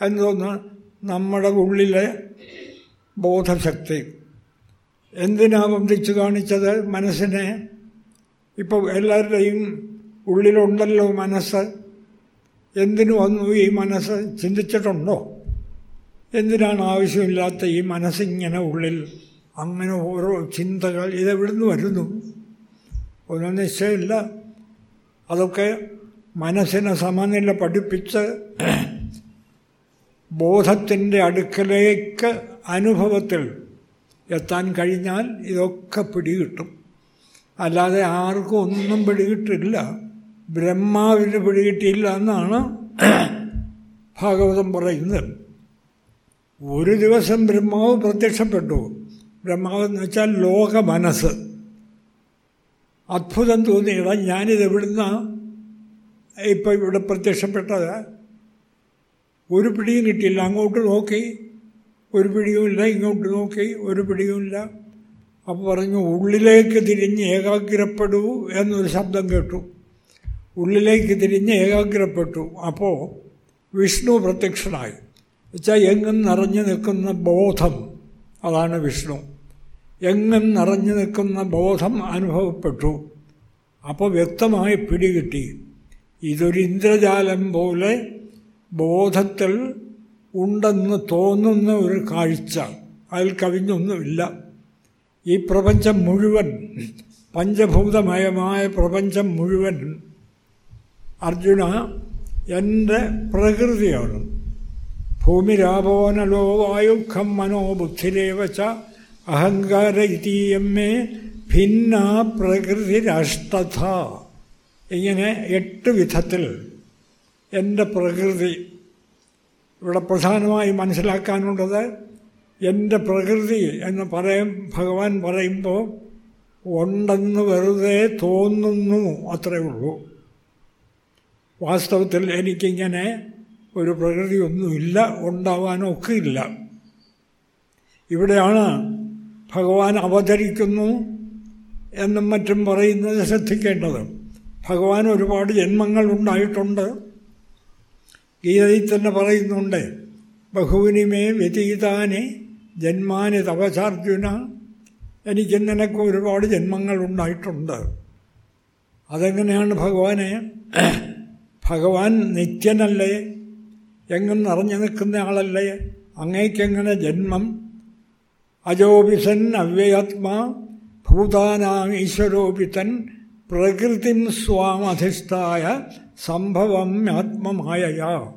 എന്തോന്ന് നമ്മുടെ ഉള്ളിലെ ബോധശക്തി. എന്തിനാ വന്ദിച്ചു കാണിച്ചത് മനസ്സിനെ? ഇപ്പോൾ എല്ലാവരുടെയും ഉള്ളിലുണ്ടല്ലോ മനസ്സ്. എന്തിനു വന്നു ഈ മനസ്സ്? ചിന്തിച്ചിട്ടുണ്ടോ? എന്തിനാണ് ആവശ്യമില്ലാത്ത ഈ മനസ്സിങ്ങനെ ഉള്ളിൽ അങ്ങനെ ഓരോ ചിന്തകൾ? ഇതെവിടുന്ന് വരുന്നു? ഒന്നും നിശ്ചയമില്ല. അതൊക്കെ മനസ്സിനെ സമനില പഠിപ്പിച്ച് ബോധത്തിന്റെ അടുക്കലേക്ക് അനുഭവത്തിൽ എത്താൻ കഴിഞ്ഞാൽ ഇതൊക്കെ പിടികിട്ടും. അല്ലാതെ ആർക്കും ഒന്നും പിടികിട്ടില്ല. ബ്രഹ്മാവിന് പിടികിട്ടിയില്ല എന്നാണ് ഭാഗവതം പറയുന്നത്. ഒരു ദിവസം ബ്രഹ്മാവ് പ്രത്യക്ഷപ്പെട്ടു. ബ്രഹ്മാവ് എന്ന് വെച്ചാൽ ലോക മനസ്സ്. അത്ഭുതം തോന്നിയിട ഞാനിത് എവിടുന്ന ഇപ്പം ഇവിടെ പ്രത്യക്ഷപ്പെട്ടത്? ഒരു പിടിയും കിട്ടിയില്ല. അങ്ങോട്ട് നോക്കി. ഒരു പിടിയുമില്ല ഇങ്ങോട്ട് നോക്കി. ഒരു പിടിയുമില്ല അപ്പോൾ പറഞ്ഞു ഉള്ളിലേക്ക് തിരിഞ്ഞ് ഏകാഗ്രപ്പെടൂ എന്നൊരു ശബ്ദം കേട്ടു. ഉള്ളിലേക്ക് തിരിഞ്ഞ് ഏകാഗ്രപ്പെട്ടു. അപ്പോൾ വിഷ്ണു പ്രത്യക്ഷനായി. വെച്ചാൽ എങ്ങും നിറഞ്ഞു നിൽക്കുന്ന ബോധം. അതാണ് വിഷ്ണു. എങ്ങും നിറഞ്ഞു നിൽക്കുന്ന ബോധം അനുഭവപ്പെട്ടു. അപ്പോൾ വ്യക്തമായി പിടികിട്ടി. ഇതൊരു ഇന്ദ്രജാലം പോലെ ബോധത്തിൽ ഉണ്ടെന്ന് തോന്നുന്ന ഒരു കാഴ്ച അതിൽ കവിഞ്ഞൊന്നുമില്ല. ഈ പ്രപഞ്ചം മുഴുവൻ പഞ്ചഭൂതമയമായ പ്രപഞ്ചം മുഴുവൻ അർജുന എന്റെ പ്രകൃതിയാണ്. ഭൂമിരാപോനലോ വായുഖം മനോബുദ്ധിരേവച്ച അഹങ്കാര ഇതീയമ്മേ ഭിന്ന പ്രകൃതി രാഷ്ട്രഥ ഇങ്ങനെ എട്ട് വിധത്തിൽ എന്റെ പ്രകൃതി. ഇവിടെ പ്രധാനമായി മനസ്സിലാക്കാനുള്ളത് എന്റെ പ്രകൃതി എന്ന് പറയും ഭഗവാൻ പറയുമ്പോൾ ഉണ്ടെന്ന് വെറുതെ തോന്നുന്നു അത്രേ ഉള്ളൂ. വാസ്തവത്തിൽ എനിക്കിങ്ങനെ ഒരു പ്രകൃതിയൊന്നുമില്ല ഉണ്ടാവാനൊക്കെ ഇല്ല ഇവിടെയാണ് ഭഗവാൻ അവതരിക്കുന്നു എന്നും മറ്റും പറയുന്നത് ശ്രദ്ധിക്കേണ്ടത്. ഭഗവാൻ ഒരുപാട് ജന്മങ്ങൾ ഉണ്ടായിട്ടുണ്ട്. ഗീതയിൽ തന്നെ പറയുന്നുണ്ട് ബഹുവിനിമേ വ്യതീതാനെ ജന്മാന് തപസാർജുന എനിക്ക് നിനക്ക് ഒരുപാട് ജന്മങ്ങൾ ഉണ്ടായിട്ടുണ്ട്. അതെങ്ങനെയാണ് ഭഗവാനെ? ഭഗവാൻ നിത്യനല്ലേ? എങ്ങും നിറഞ്ഞു നിൽക്കുന്ന ആളല്ലേ? അങ്ങേക്കെങ്ങനെ ജന്മം? അജോപിസൻ അവ്യയാത്മാ ഭൂതാനാം ഈശ്വരോപിതൻ പ്രകൃതിം സ്വാമധിഷ്ഠായ സംഭവം ആത്മമായയാ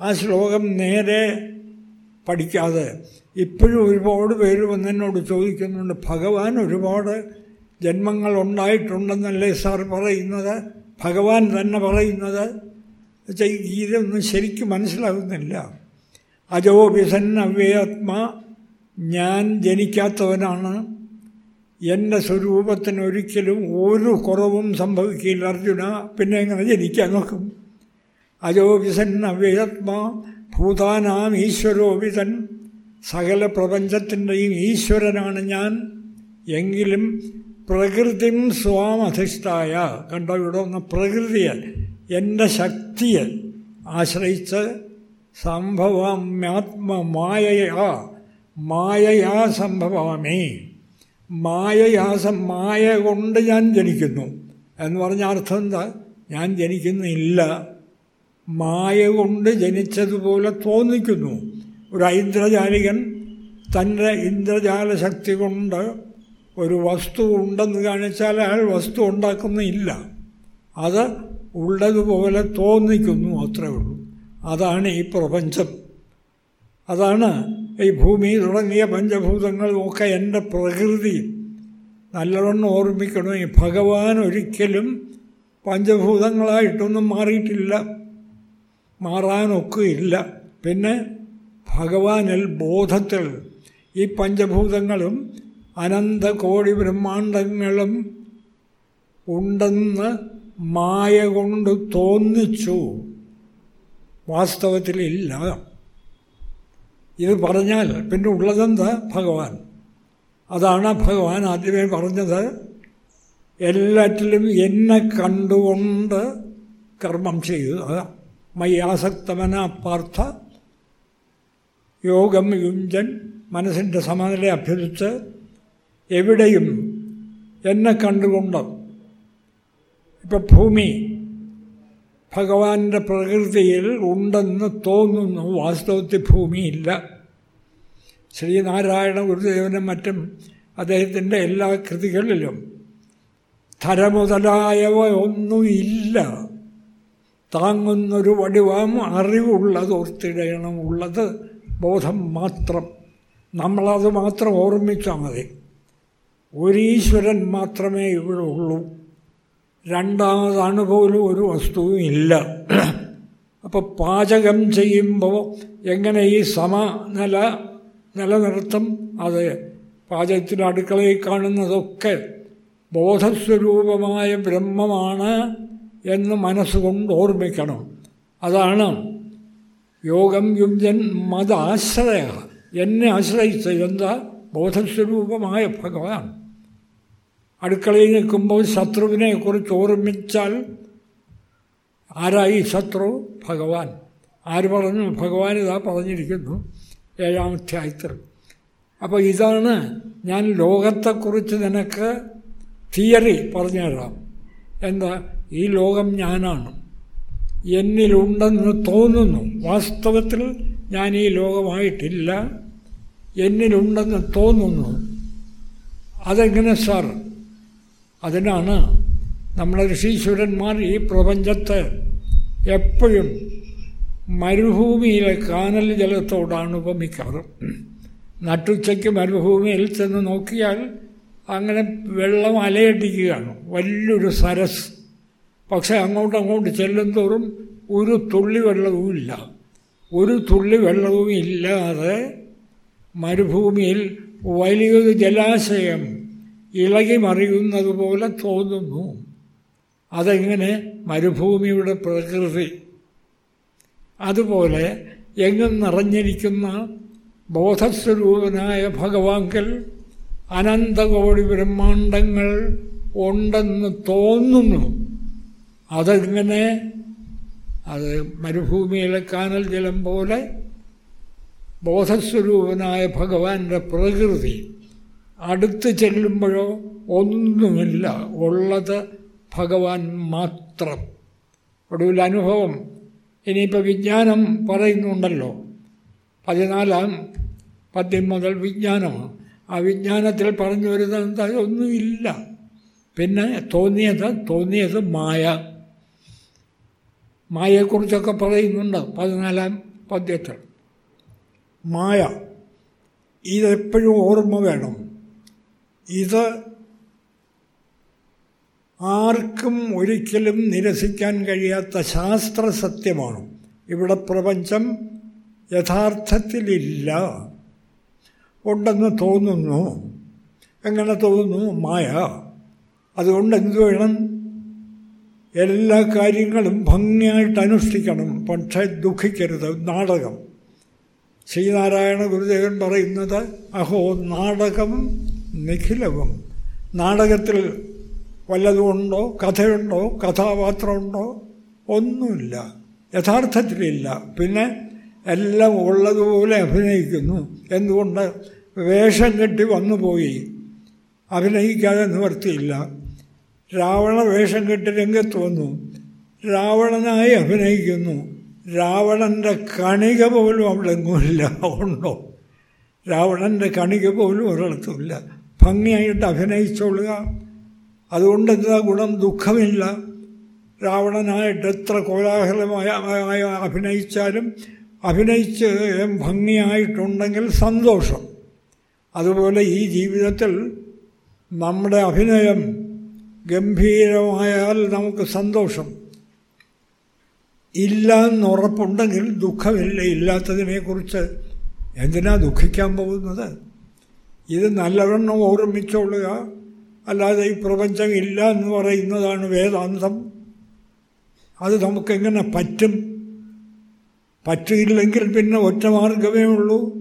ആ ശ്ലോകം നേരെ പഠിക്കാതെ ഇപ്പോഴും ഒരുപാട് പേര് വന്നെന്നോട് ചോദിക്കുന്നുണ്ട് ഭഗവാൻ ഒരുപാട് ജന്മങ്ങൾ ഉണ്ടായിട്ടുണ്ടെന്നല്ലേ സാർ പറയുന്നത്? ഭഗവാൻ തന്നെ പറയുന്നത്? ഇതൊന്നും ശരിക്കും മനസ്സിലാകുന്നില്ല. അജോ വിസന്നവ്യാത്മാ ഞാൻ ജനിക്കാത്തവനാണ് എന്റെ സ്വരൂപത്തിന് ഒരിക്കലും ഒരു കുറവും സംഭവിക്കില്ല അർജുന. പിന്നെ എങ്ങനെ ജനിക്കാൻ നോക്കും? അജോപിസൻ അവ്യാത്മാ ഭൂതാനാം ഈശ്വരോപിതൻ സകല പ്രപഞ്ചത്തിന്റെയും ഈശ്വരനാണ് ഞാൻ. എങ്കിലും പ്രകൃതിം സ്വാമധിഷ്ഠായ കണ്ടോ ഇവിടെ ഒന്ന് പ്രകൃതിയെ എന്റെ ശക്തിയെ ആശ്രയിച്ച് സംഭവാമ്യാത്മമായയാ മായയാ സംഭവാമേ. മായയാസം മായ കൊണ്ട് ഞാൻ ജനിക്കുന്നു. എന്ന് പറഞ്ഞ അർത്ഥം എന്താ? ഞാൻ ജനിക്കുന്നില്ല. മായ കൊണ്ട് ജനിച്ചതുപോലെ തോന്നിക്കുന്നു. ഒരു ഐന്ദ്രജാലികൻ തന്റെ ഇന്ദ്രജാല ശക്തി കൊണ്ട് ഒരു വസ്തു ഉണ്ടെന്ന് കാണിച്ചാൽ അയാൾ വസ്തു ഉണ്ടാക്കുന്നില്ല. അത് ഉള്ളതുപോലെ തോന്നിക്കുന്നു അത്രേ ഉള്ളൂ. അതാണ് ഈ പ്രപഞ്ചം. അതാണ് ഈ ഭൂമി തുടങ്ങിയ പഞ്ചഭൂതങ്ങളും ഒക്കെ എന്റെ പ്രകൃതി. നല്ലവണ്ണം ഓർമ്മിക്കണം. ഈ ഭഗവാൻ ഒരിക്കലും പഞ്ചഭൂതങ്ങളായിട്ടൊന്നും മാറിയിട്ടില്ല. മാറാനൊക്കെയില്ല പിന്നെ ഭഗവാനിൽ ബോധത്തിൽ ഈ പഞ്ചഭൂതങ്ങളും അനന്ത കോടി ബ്രഹ്മാണ്ടങ്ങളും ഉണ്ടെന്ന് മായ കൊണ്ട് തോന്നിച്ചു. വാസ്തവത്തിലില്ല ഇത് പറഞ്ഞാൽ പിന്നെ ഉള്ളതെന്താ? ഭഗവാൻ. അതാണ് ഭഗവാൻ ആദ്യമേ പറഞ്ഞത്. എല്ലാറ്റിലും എന്നെ കണ്ടുകൊണ്ട് കർമ്മം ചെയ്യുക മയ്യാസക്തമന പാർത്ഥ. യോഗം യുഞ്ചൻ മനസ്സിന്റെ സമനില അഭ്യസിച്ച് എവിടെയും എന്നെ കണ്ടുകൊണ്ട്. ഇപ്പം ഭൂമി ഭഗവാന്റെ പ്രകൃതിയിൽ ഉണ്ടെന്ന് തോന്നുന്നു. വാസ്തവത്തിൽ ഭൂമിയില്ല. ശ്രീനാരായണ ഗുരുദേവനും മറ്റും അദ്ദേഹത്തിന്റെ എല്ലാ കൃതികളിലും തരമുതലായവ ഒന്നുമില്ല. താങ്ങുന്നൊരു വടിവാം അറിവുള്ളത് ഓർത്തിടയണം ഉള്ളത് ബോധം മാത്രം. നമ്മളത് മാത്രം ഓർമ്മിച്ചാൽ മതി. ഒരീശ്വരൻ മാത്രമേ ഇവിടെ ഉള്ളൂ രണ്ടാമതാണ് പോലും ഒരു വസ്തുവും ഇല്ല. അപ്പോൾ പാചകം ചെയ്യുമ്പോൾ എങ്ങനെ ഈ സമ സമനില നിലനിർത്തും? അത് പാചകത്തിന്റെ അടുക്കളയിൽ കാണുന്നതൊക്കെ ബോധസ്വരൂപമായ ബ്രഹ്മമാണ് എന്ന് മനസ്സുകൊണ്ട് ഓർമ്മിക്കണം. അതാണ് യോഗം യുഞ്ചൻ മതാശ്രയ എന്നെ ആശ്രയിച്ച എന്താ? ബോധസ്വരൂപമായ ഭഗവാൻ. അടുക്കളയിൽ നിൽക്കുമ്പോൾ ശത്രുവിനെക്കുറിച്ച് ഓർമ്മിച്ചാൽ ആരായി ശത്രു? ഭഗവാൻ. ആര് പറഞ്ഞു? ഭഗവാൻ ഇതാ പറഞ്ഞിരിക്കുന്നു. ഏഴാം അധ്യായത്തിൽ. അപ്പോൾ ഇതാണ് ഞാൻ ലോകത്തെക്കുറിച്ച് നിനക്ക് തിയറി പറഞ്ഞുതരാം എന്താ? ഈ ലോകം ഞാനാണ്. എന്നിലുണ്ടെന്ന് തോന്നുന്നു. വാസ്തവത്തിൽ ഞാൻ ഈ ലോകമായിട്ടില്ല. എന്നിലുണ്ടെന്ന് തോന്നുന്നു. അതെങ്ങനെ സാർ? അതിനാണ് നമ്മുടെ ഋഷീശ്വരന്മാർ ഈ പ്രപഞ്ചത്ത് എപ്പോഴും മരുഭൂമിയിലെ കാനൽ ജലത്തോടാണ് ഉപമിക്കാറ്. നട്ടുച്ചയ്ക്ക് മരുഭൂമിയിൽ ചെന്ന് നോക്കിയാൽ അങ്ങനെ വെള്ളം അലയടിക്കുകയാണ്. വലിയൊരു സരസ്. പക്ഷെ അങ്ങോട്ട് അങ്ങോട്ട് ചെല്ലുന്തോറും ഒരു തുള്ളി വെള്ളവുമില്ല ഒരു തുള്ളി വെള്ളവും ഇല്ലാതെ മരുഭൂമിയിൽ വലിയൊരു ജലാശയം ഇളകി മറിയുന്നത് പോലെ തോന്നുന്നു. അതെങ്ങനെ? മരുഭൂമിയുടെ പ്രകൃതി. അതുപോലെ എങ്ങും നിറഞ്ഞിരിക്കുന്ന ബോധസ്വരൂപനായ ഭഗവാങ്കൽ അനന്തകോടി ബ്രഹ്മാണ്ടങ്ങൾ ഉണ്ടെന്ന് തോന്നുന്നു. അതെങ്ങനെ? അത് മരുഭൂമിയിലെ കാനൽ ജലം പോലെ ബോധസ്വരൂപനായ ഭഗവാന്റെ പ്രകൃതി. അടുത്ത് ചെല്ലുമ്പോഴോ ഒന്നുമില്ല. ഉള്ളത് ഭഗവാൻ മാത്രം. ഒടുവിൽ അനുഭവം. ഇനിയിപ്പോൾ വിജ്ഞാനം പറയുന്നുണ്ടല്ലോ. പതിനാലാം പദ്യം മുതൽ വിജ്ഞാനമാണ്. ആ വിജ്ഞാനത്തിൽ പറഞ്ഞു വരുന്നത് എന്താ ഒന്നുമില്ല. പിന്നെ തോന്നിയത് തോന്നിയത് മായ. മായയെക്കുറിച്ചൊക്കെ പറയുന്നുണ്ട് പതിനാലാം പദ്യത്തിൽ. മായ. ഇതെപ്പോഴും ഓർമ്മ വേണം. ഇത് ആർക്കും ഒരിക്കലും നിരസിക്കാൻ കഴിയാത്ത ശാസ്ത്ര സത്യമാണ് ഇവിടെ പ്രപഞ്ചം യഥാർത്ഥത്തിലില്ല. ഉണ്ടെന്ന് തോന്നുന്നു. എങ്ങനെ തോന്നുന്നു? മായ. അതുകൊണ്ട് എന്തു വേണം? എല്ലാ കാര്യങ്ങളും ഭംഗിയായിട്ട് അനുഷ്ഠിക്കണം. പക്ഷേ ദുഃഖിക്കരുത്. നാടകം. ശ്രീനാരായണ ഗുരുദേവൻ പറയുന്നത് അഹോ നാടകം നിഖിലവും നാടകത്തിൽ വല്ലതുമുണ്ടോ? കഥയുണ്ടോ? കഥാപാത്രമുണ്ടോ? ഒന്നുമില്ല. യഥാർത്ഥത്തിലില്ല പിന്നെ എല്ലാം ഉള്ളതുപോലെ അഭിനയിക്കുന്നു. എന്തുകൊണ്ട്? വേഷം കെട്ടി വന്നു പോയി അഭിനയിക്കാതെ നിവർത്തിയില്ല. രാവണ വേഷം കെട്ടി രംഗത്ത് വന്നു. രാവണനായി അഭിനയിക്കുന്നു. രാവണന്റെ കണിക പോലും അവിടെ എങ്ങുമില്ല ഉണ്ടോ? രാവണന്റെ കണിക പോലും ഒരിടത്തുമില്ല. ഭംഗിയായിട്ട് അഭിനയിച്ചോളുക. അതുകൊണ്ട് എന്താ ഗുണം? ദുഃഖമില്ല. രാവണനായിട്ട് എത്ര കോലാഹലമായ അഭിനയിച്ചാലും അഭിനയിച്ച് ഭംഗിയായിട്ടുണ്ടെങ്കിൽ സന്തോഷം. അതുപോലെ ഈ ജീവിതത്തിൽ നമ്മുടെ അഭിനയം ഗംഭീരമായാൽ നമുക്ക് സന്തോഷം. ഇല്ല എന്നുറപ്പുണ്ടെങ്കിൽ ദുഃഖമില്ല. ഇല്ലാത്തതിനെക്കുറിച്ച് എന്തിനാ ദുഃഖിക്കാൻ പോകുന്നത്? ഇത് നല്ലവണ്ണം ഓർമ്മിച്ചോളുക. അല്ലാതെ ഈ പ്രപഞ്ചം ഇല്ല എന്ന് പറയുന്നതാണ് വേദാന്തം. അത് നമുക്കെങ്ങനെ പറ്റും? പറ്റില്ലെങ്കിൽ പിന്നെ ഒറ്റ മാർഗമേ ഉള്ളൂ.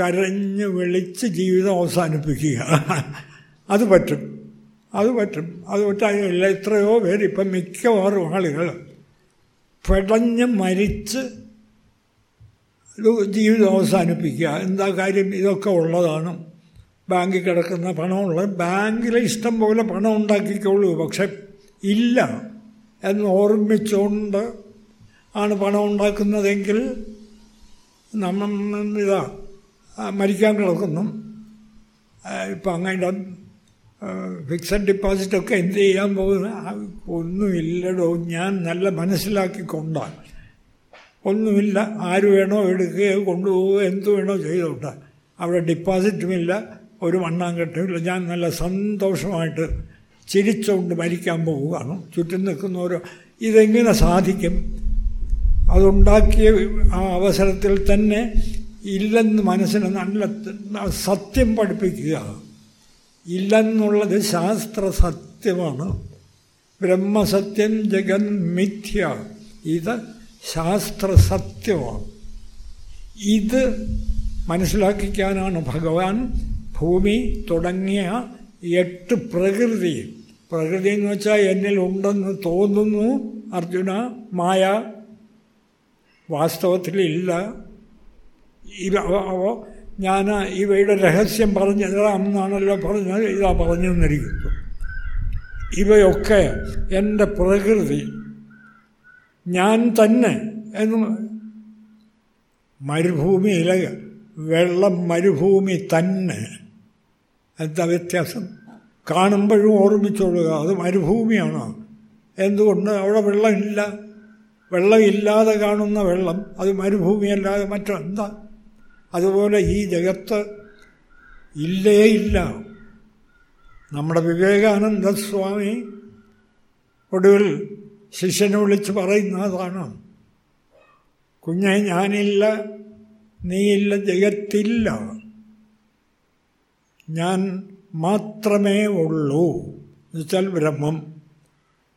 കരഞ്ഞ് വിളിച്ച് ജീവിതം അവസാനിപ്പിക്കുക. അത് പറ്റും. അത് പറ്റും. അത് പറ്റാനില്ല എത്രയോ പേര് ഇപ്പം മിക്കവാറും ആളുകൾ പെടഞ്ഞ് മരിച്ച് ജീവിതം അവസാനിപ്പിക്കുക. എന്താ കാര്യം? ഇതൊക്കെ ഉള്ളതാണ്. ബാങ്കിൽ കിടക്കുന്ന പണമുള്ള ബാങ്കിൽ ഇഷ്ടം പോലെ പണം ഉണ്ടാക്കിക്കോളൂ. പക്ഷെ ഇല്ല എന്ന് ഓർമ്മിച്ചുകൊണ്ട് ആണ് പണം ഉണ്ടാക്കുന്നതെങ്കിൽ നമ്മൾ ഇതാ മരിക്കാൻ കിടക്കുന്നു. ഇപ്പം അങ്ങനെ ഫിക്സഡ് ഡിപ്പോസിറ്റൊക്കെ എന്ത് ചെയ്യാൻ പോകുന്ന? ഒന്നുമില്ലടോ. ഞാൻ നല്ല മനസ്സിലാക്കിക്കൊണ്ടാണ് ഒന്നുമില്ല. ആര് വേണോ എടുക്കുകയോ കൊണ്ടുപോവുകയോ എന്ത് വേണോ ചെയ്തോട്ടെ. അവിടെ ഡിപ്പോസിറ്റുമില്ല ഒരു മണ്ണാങ്കട്ടമില്ല ഞാൻ നല്ല സന്തോഷമായിട്ട് ചിരിച്ചുകൊണ്ട് മരിക്കാൻ പോവുകയാണ്. ചുറ്റും നിൽക്കുന്നവരോ ഇതെങ്ങനെ സാധിക്കും? അതുണ്ടാക്കിയ ആ അവസരത്തിൽ തന്നെ ഇല്ലെന്ന് മനസ്സിന് നല്ല സത്യം പഠിപ്പിക്കുക. ഇല്ലെന്നുള്ളത് ശാസ്ത്ര സത്യമാണ്. ബ്രഹ്മസത്യം ജഗൻ മിഥ്യ. ഇത് ശാസ്ത്ര സത്യമാണ്. ഇത് മനസ്സിലാക്കിക്കാനാണ് ഭഗവാൻ ഭൂമി തുടങ്ങിയ എട്ട് പ്രകൃതി. പ്രകൃതി എന്ന് വെച്ചാൽ എന്നിൽ ഉണ്ടെന്ന് തോന്നുന്നു അർജുന മായ. വാസ്തവത്തിലില്ല ഇവ ഞാൻ ഇവയുടെ രഹസ്യം പറഞ്ഞു തരാമെന്നാണല്ലോ പറഞ്ഞത് ഇതാ പറഞ്ഞു തന്നിരിക്കുന്നു ഇവയൊക്കെ എന്റെ പ്രകൃതി. ഞാൻ തന്നെ എന്ന് മരുഭൂമിയിലെ വെള്ളം മരുഭൂമി തന്നെ. എന്താ വ്യത്യാസം? കാണുമ്പോഴും ഓർമ്മിച്ചോളുക അത് മരുഭൂമിയാണ്. എന്തുകൊണ്ട് അവിടെ വെള്ളമില്ല? വെള്ളമില്ലാതെ കാണുന്ന വെള്ളം അത് മരുഭൂമിയല്ലാതെ മറ്റെന്താ? അതുപോലെ ഈ ജഗത്ത് ഇല്ലേ ഇല്ല നമ്മുടെ വിവേകാനന്ദ സ്വാമി ഒടുവിൽ ശിഷ്യനെ വിളിച്ച് പറയുന്നതാണ് കുഞ്ഞെ ഞാനില്ല നീയില്ല ജഗത്തില്ല. ഞാൻ മാത്രമേ ഉള്ളൂ. എന്നുവെച്ചാൽ ബ്രഹ്മം.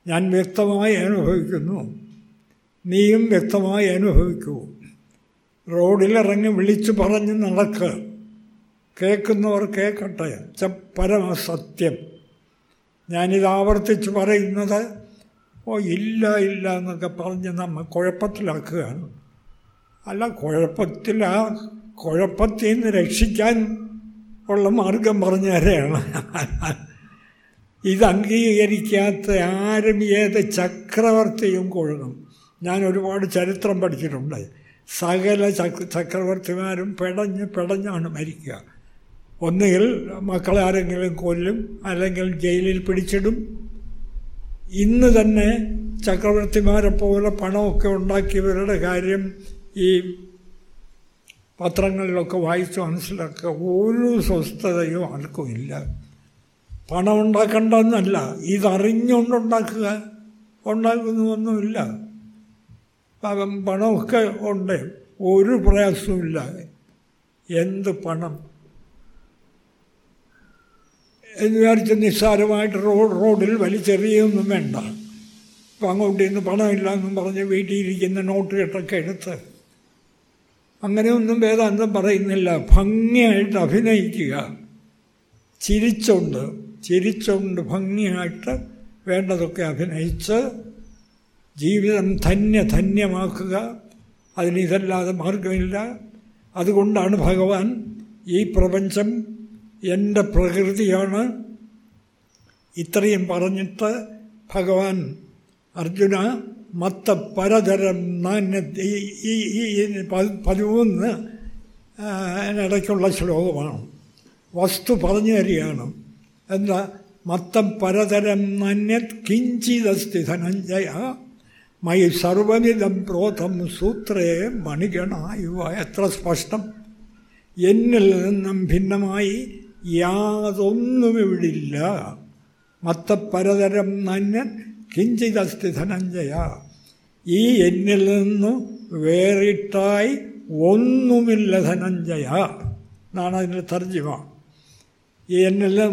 ഞാൻ വ്യക്തമായി അനുഭവിക്കുന്നു. നീയും വ്യക്തമായി അനുഭവിക്കൂ. റോഡിലിറങ്ങി വിളിച്ചു പറഞ്ഞ് നടക്ക്. കേൾക്കുന്നവർ കേൾക്കട്ടെ. ച പരമസത്യം. ഞാനിത് ആവർത്തിച്ച് പറയുന്നത് ഓ ഇല്ല ഇല്ല എന്നൊക്കെ പറഞ്ഞ് നമ്മൾ കുഴപ്പത്തിലാക്കുകയാണ്. അല്ല കുഴപ്പത്തിലാ കുഴപ്പത്തിൽ നിന്ന് രക്ഷിക്കാൻ ഉള്ള മാർഗം പറഞ്ഞു തരെയാണ് ഇത് അംഗീകരിക്കാത്ത ആരും ഏത് ചക്രവർത്തിയും കൊഴുകും ഞാൻ ഒരുപാട് ചരിത്രം പഠിച്ചിട്ടുണ്ട്. സകല ചക്രവർത്തിമാരും പിടഞ്ഞ് പിടഞ്ഞാണ് മരിക്കുക. ഒന്നുകിൽ മക്കളെ ആരെങ്കിലും കൊല്ലും അല്ലെങ്കിൽ ജയിലിൽ പിടിച്ചിടും. ഇന്ന് തന്നെ ചക്രവർത്തിമാരെ പോലെ പണമൊക്കെ ഉണ്ടാക്കിയവരുടെ കാര്യം ഈ പത്രങ്ങളിലൊക്കെ വായിച്ച് മനസ്സിലാക്കുക ഒരു സ്വസ്ഥതയും ആർക്കും ഇല്ല. പണം ഉണ്ടാക്കണ്ടെന്നല്ല ഇതറിഞ്ഞുകൊണ്ടുണ്ടാക്കുക ഉണ്ടാക്കുന്നൊന്നുമില്ല പണമൊക്കെ ഉണ്ട് ഒരു പ്രയാസവുമില്ല എന്ത് പണം? എന്ന് വിചാരിച്ച് നിസ്സാരമായിട്ട് റോഡ് റോഡിൽ വലിച്ചെറിയൊന്നും വേണ്ട. ഇപ്പം അങ്ങോട്ട് ഇന്ന് പണമില്ല എന്നും പറഞ്ഞ് വീട്ടിലിരിക്കുന്ന നോട്ട് കെട്ടൊക്കെ എടുത്ത് അങ്ങനെയൊന്നും വേദാന്തം പറയുന്നില്ല. ഭംഗിയായിട്ട് അഭിനയിക്കുക. ചിരിച്ചുകൊണ്ട് ചിരിച്ചുകൊണ്ട് ഭംഗിയായിട്ട് വേണ്ടതൊക്കെ അഭിനയിച്ച് ജീവിതം ധന്യ ധന്യമാക്കുക. അതിന് ഇതല്ലാതെ മാർഗമില്ല അതുകൊണ്ടാണ് ഭഗവാൻ ഈ പ്രപഞ്ചം എന്റെ പ്രകൃതിയാണ്. ഇത്രയും പറഞ്ഞിട്ട് ഭഗവാൻ അർജുന മത്ത പരതരം നാണ്യ ഈ ഈ പതിമൂന്ന് ഇടയ്ക്കുള്ള ശ്ലോകമാണ്. വസ്തു പറഞ്ഞു തരികയാണ് എന്താ? മത്തം പരതരം നന്യത് കിഞ്ചിതസ്തി ധനഞ്ജയ. മൈ സർവവിധം പ്രോതം സൂത്രേ മണിഗണ ഇവ എത്ര സ്പഷ്ടം. എന്നിൽ നിന്നും ഭിന്നമായി യാതൊന്നും ഇവിടില്ല മത്തപ്പരതരം നന്യൻ കിഞ്ചിതസ്തി ധനഞ്ജയ ഈ എന്നിൽ നിന്ന് വേറിട്ടായി ഒന്നുമില്ല ധനഞ്ജയ. എന്നാണ് അതിന്റെ തർജിമ. ഈ എന്നിൽ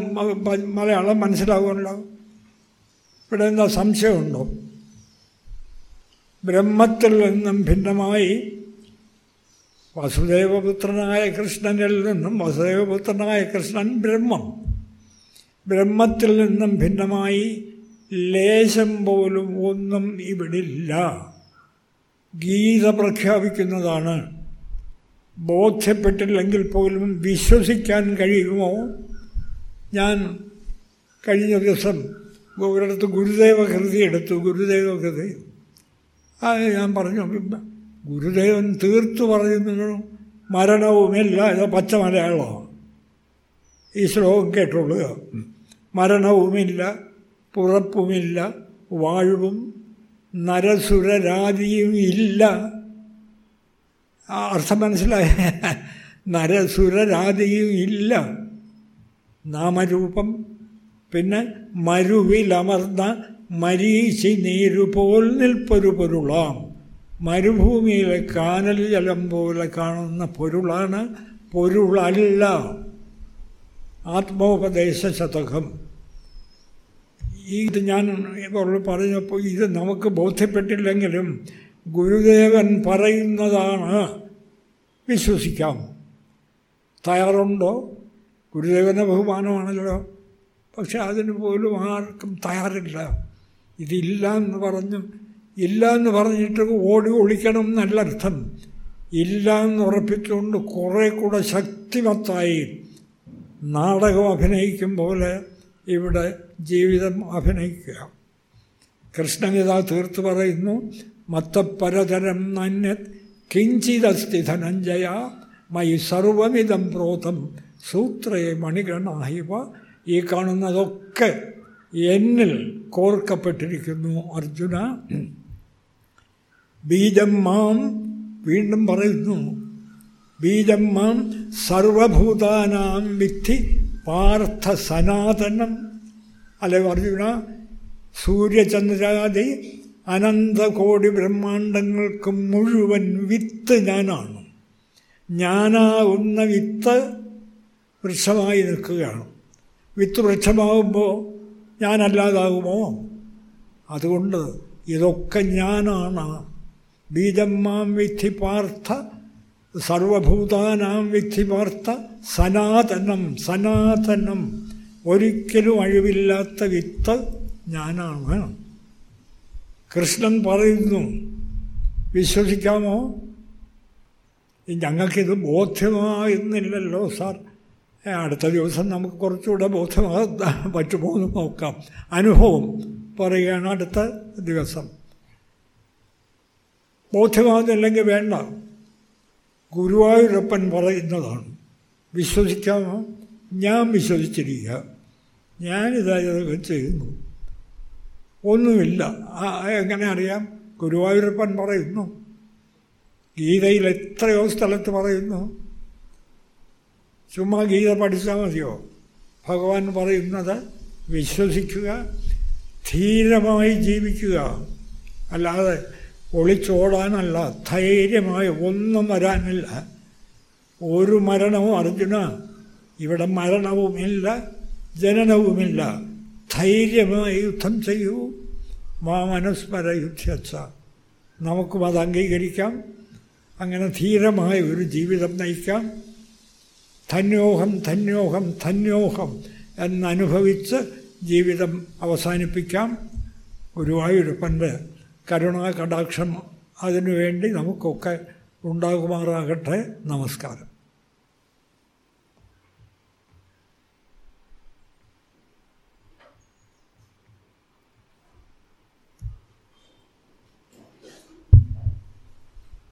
മലയാളം മനസ്സിലാവുമല്ലോ ഇവിടെ എന്താ സംശയമുണ്ടോ? ബ്രഹ്മത്തിൽ നിന്നും ഭിന്നമായി വസുദേവപുത്രനായ കൃഷ്ണനിൽ നിന്നും വസുദേവപുത്രനായ കൃഷ്ണൻ ബ്രഹ്മം. ബ്രഹ്മത്തിൽ നിന്നും ഭിന്നമായി ലേശം പോലും ഒന്നും ഇവിടില്ല. ഗീത പ്രഖ്യാപിക്കുന്നതാണ്. ബോധ്യപ്പെട്ടില്ലെങ്കിൽ പോലും വിശ്വസിക്കാൻ കഴിയുമോ? ഞാൻ കഴിഞ്ഞ ദിവസം ഒരിടത്ത് ഗുരുദേവ കൃതി എടുത്തു ഗുരുദേവ കൃതി. അത് ഞാൻ പറഞ്ഞു ഗുരുദേവൻ തീർത്തു പറയുന്നു മരണവുമില്ല. ഇത് പച്ച മലയാളമാണ്. ഈ ശ്ലോകം കേട്ടുള്ളൂ മരണവുമില്ല. പുറപ്പുമില്ല വാഴ്വും നരസുരരാതിയും ഇല്ല. അർത്ഥം മനസ്സിലായ? നരസുരരാതിയും ഇല്ല. നാമരൂപം പിന്നെ മരുവിലമർന്ന മരീശി നീരുപോൽ നിൽപ്പൊരു പൊരുളാം. മരുഭൂമിയിലെ കാനൽ ജലം പോലെ കാണുന്ന പൊരുളാണ് പൊരുളല്ല. ആത്മോപദേശ ശതകം. ഇത് ഞാൻ പറഞ്ഞപ്പോൾ ഇത് നമുക്ക് ബോധ്യപ്പെട്ടില്ലെങ്കിലും ഗുരുദേവൻ പറയുന്നതാണ്. വിശ്വസിക്കാം. തയ്യാറുണ്ടോ? ഗുരുദേവന്റെ ബഹുമാനമാണല്ലോ. പക്ഷെ അതിന് പോലും ആർക്കും തയ്യാറില്ല. ഇതില്ല എന്ന് പറഞ്ഞു ഇല്ല എന്ന് പറഞ്ഞിട്ട് ഓടി ഒളിക്കണം എന്നല്ല അർത്ഥം ഇല്ല എന്ന് ഉറപ്പിച്ചുകൊണ്ട് കുറേ കൂടെ ശക്തിമത്തായി നാടകം അഭിനയിക്കും പോലെ ഇവിടെ ജീവിതം അഭിനയിക്കുക. കൃഷ്ണഗീത തീർത്ത് പറയുന്നു മത്തപ്പരതരം നന്യ കിഞ്ചിതസ്തി ധനഞ്ജയ മൈ സർവമിതം പ്രോതം സൂത്രേ മണിഗണാഹിവ ഈ കാണുന്നതൊക്കെ എന്നിൽ കോർക്കപ്പെട്ടിരിക്കുന്നു അർജുന. ബീജം മാം വീണ്ടും പറയുന്നു ബീജം മാം സർവഭൂതാനാം വിദ്ധി പാർത്ഥ സനാതനം അല്ലെ അർജുന സൂര്യചന്ദ്രാദി അനന്തകോടി ബ്രഹ്മാണ്ടങ്ങൾക്ക് മുഴുവൻ വിത്ത് ഞാനാണ്. ഞാനാവുന്ന വിത്ത് വൃക്ഷമായി നിൽക്കുകയാണ്. വിത്ത് വൃക്ഷമാകുമ്പോൾ ഞാനല്ലാതാകുമോ? അതുകൊണ്ട് ഇതൊക്കെ ഞാനാണ്. ബീജം മാം വിധി പാർത്ഥ സർവഭൂതാനാം വിധി പാർത്ഥ സനാതനം സനാതനം. ഒരിക്കലും അഴിവില്ലാത്ത വിത്ത് ഞാനാണ്. കൃഷ്ണൻ പറയുന്നു വിശ്വസിക്കാമോ? ഞങ്ങൾക്കിത് ബോധ്യമാകുന്നില്ലല്ലോ സാർ. അടുത്ത ദിവസം നമുക്ക് കുറച്ചുകൂടെ ബോധ്യമാകാൻ പറ്റുമോ എന്ന് നോക്കാം. അനുഭവം പറയുകയാണ് അടുത്ത ദിവസം. ബോധ്യമാകുന്നില്ലെങ്കിൽ വേണ്ട. ഗുരുവായൂരപ്പൻ പറയുന്നതാണ്. വിശ്വസിക്കാമോ? ഞാൻ വിശ്വസിച്ചിരിക്കുക ഞാനിതായതൊക്കെ ചെയ്യുന്നു. ഒന്നുമില്ല. എങ്ങനെ അറിയാം? ഗുരുവായൂരപ്പൻ പറയുന്നു. ഗീതയിൽ എത്രയോ സ്ഥലത്ത് പറയുന്നു. ചുമ്മാ ഗീത പഠിച്ചാൽ മതിയോ? ഭഗവാൻ പറയുന്നത് വിശ്വസിക്കുക ധീരമായി ജീവിക്കുക. അല്ലാതെ ഒളിച്ചോടാനല്ല ധൈര്യമായി ഒന്നും വരാനില്ല. ഒരു മരണവും അർജുന ഇവിടെ മരണവുമില്ല ജനനവുമില്ല. ധൈര്യമായി യുദ്ധം ചെയ്യൂ. മാ മനസ്മര യുദ്ധച്ച നമുക്കും അത് അംഗീകരിക്കാം. അങ്ങനെ ധീരമായ ഒരു ജീവിതം നയിക്കാം. ധന്യോഹം ധന്യോഹം ധന്യോഹം എന്നനുഭവിച്ച് ജീവിതം അവസാനിപ്പിക്കാം. ഗുരുവായൂരപ്പന്റെ കരുണാ കടാക്ഷം അതിനുവേണ്ടി നമുക്കൊക്കെ ഉണ്ടാകുമാറാകട്ടെ. നമസ്കാരം.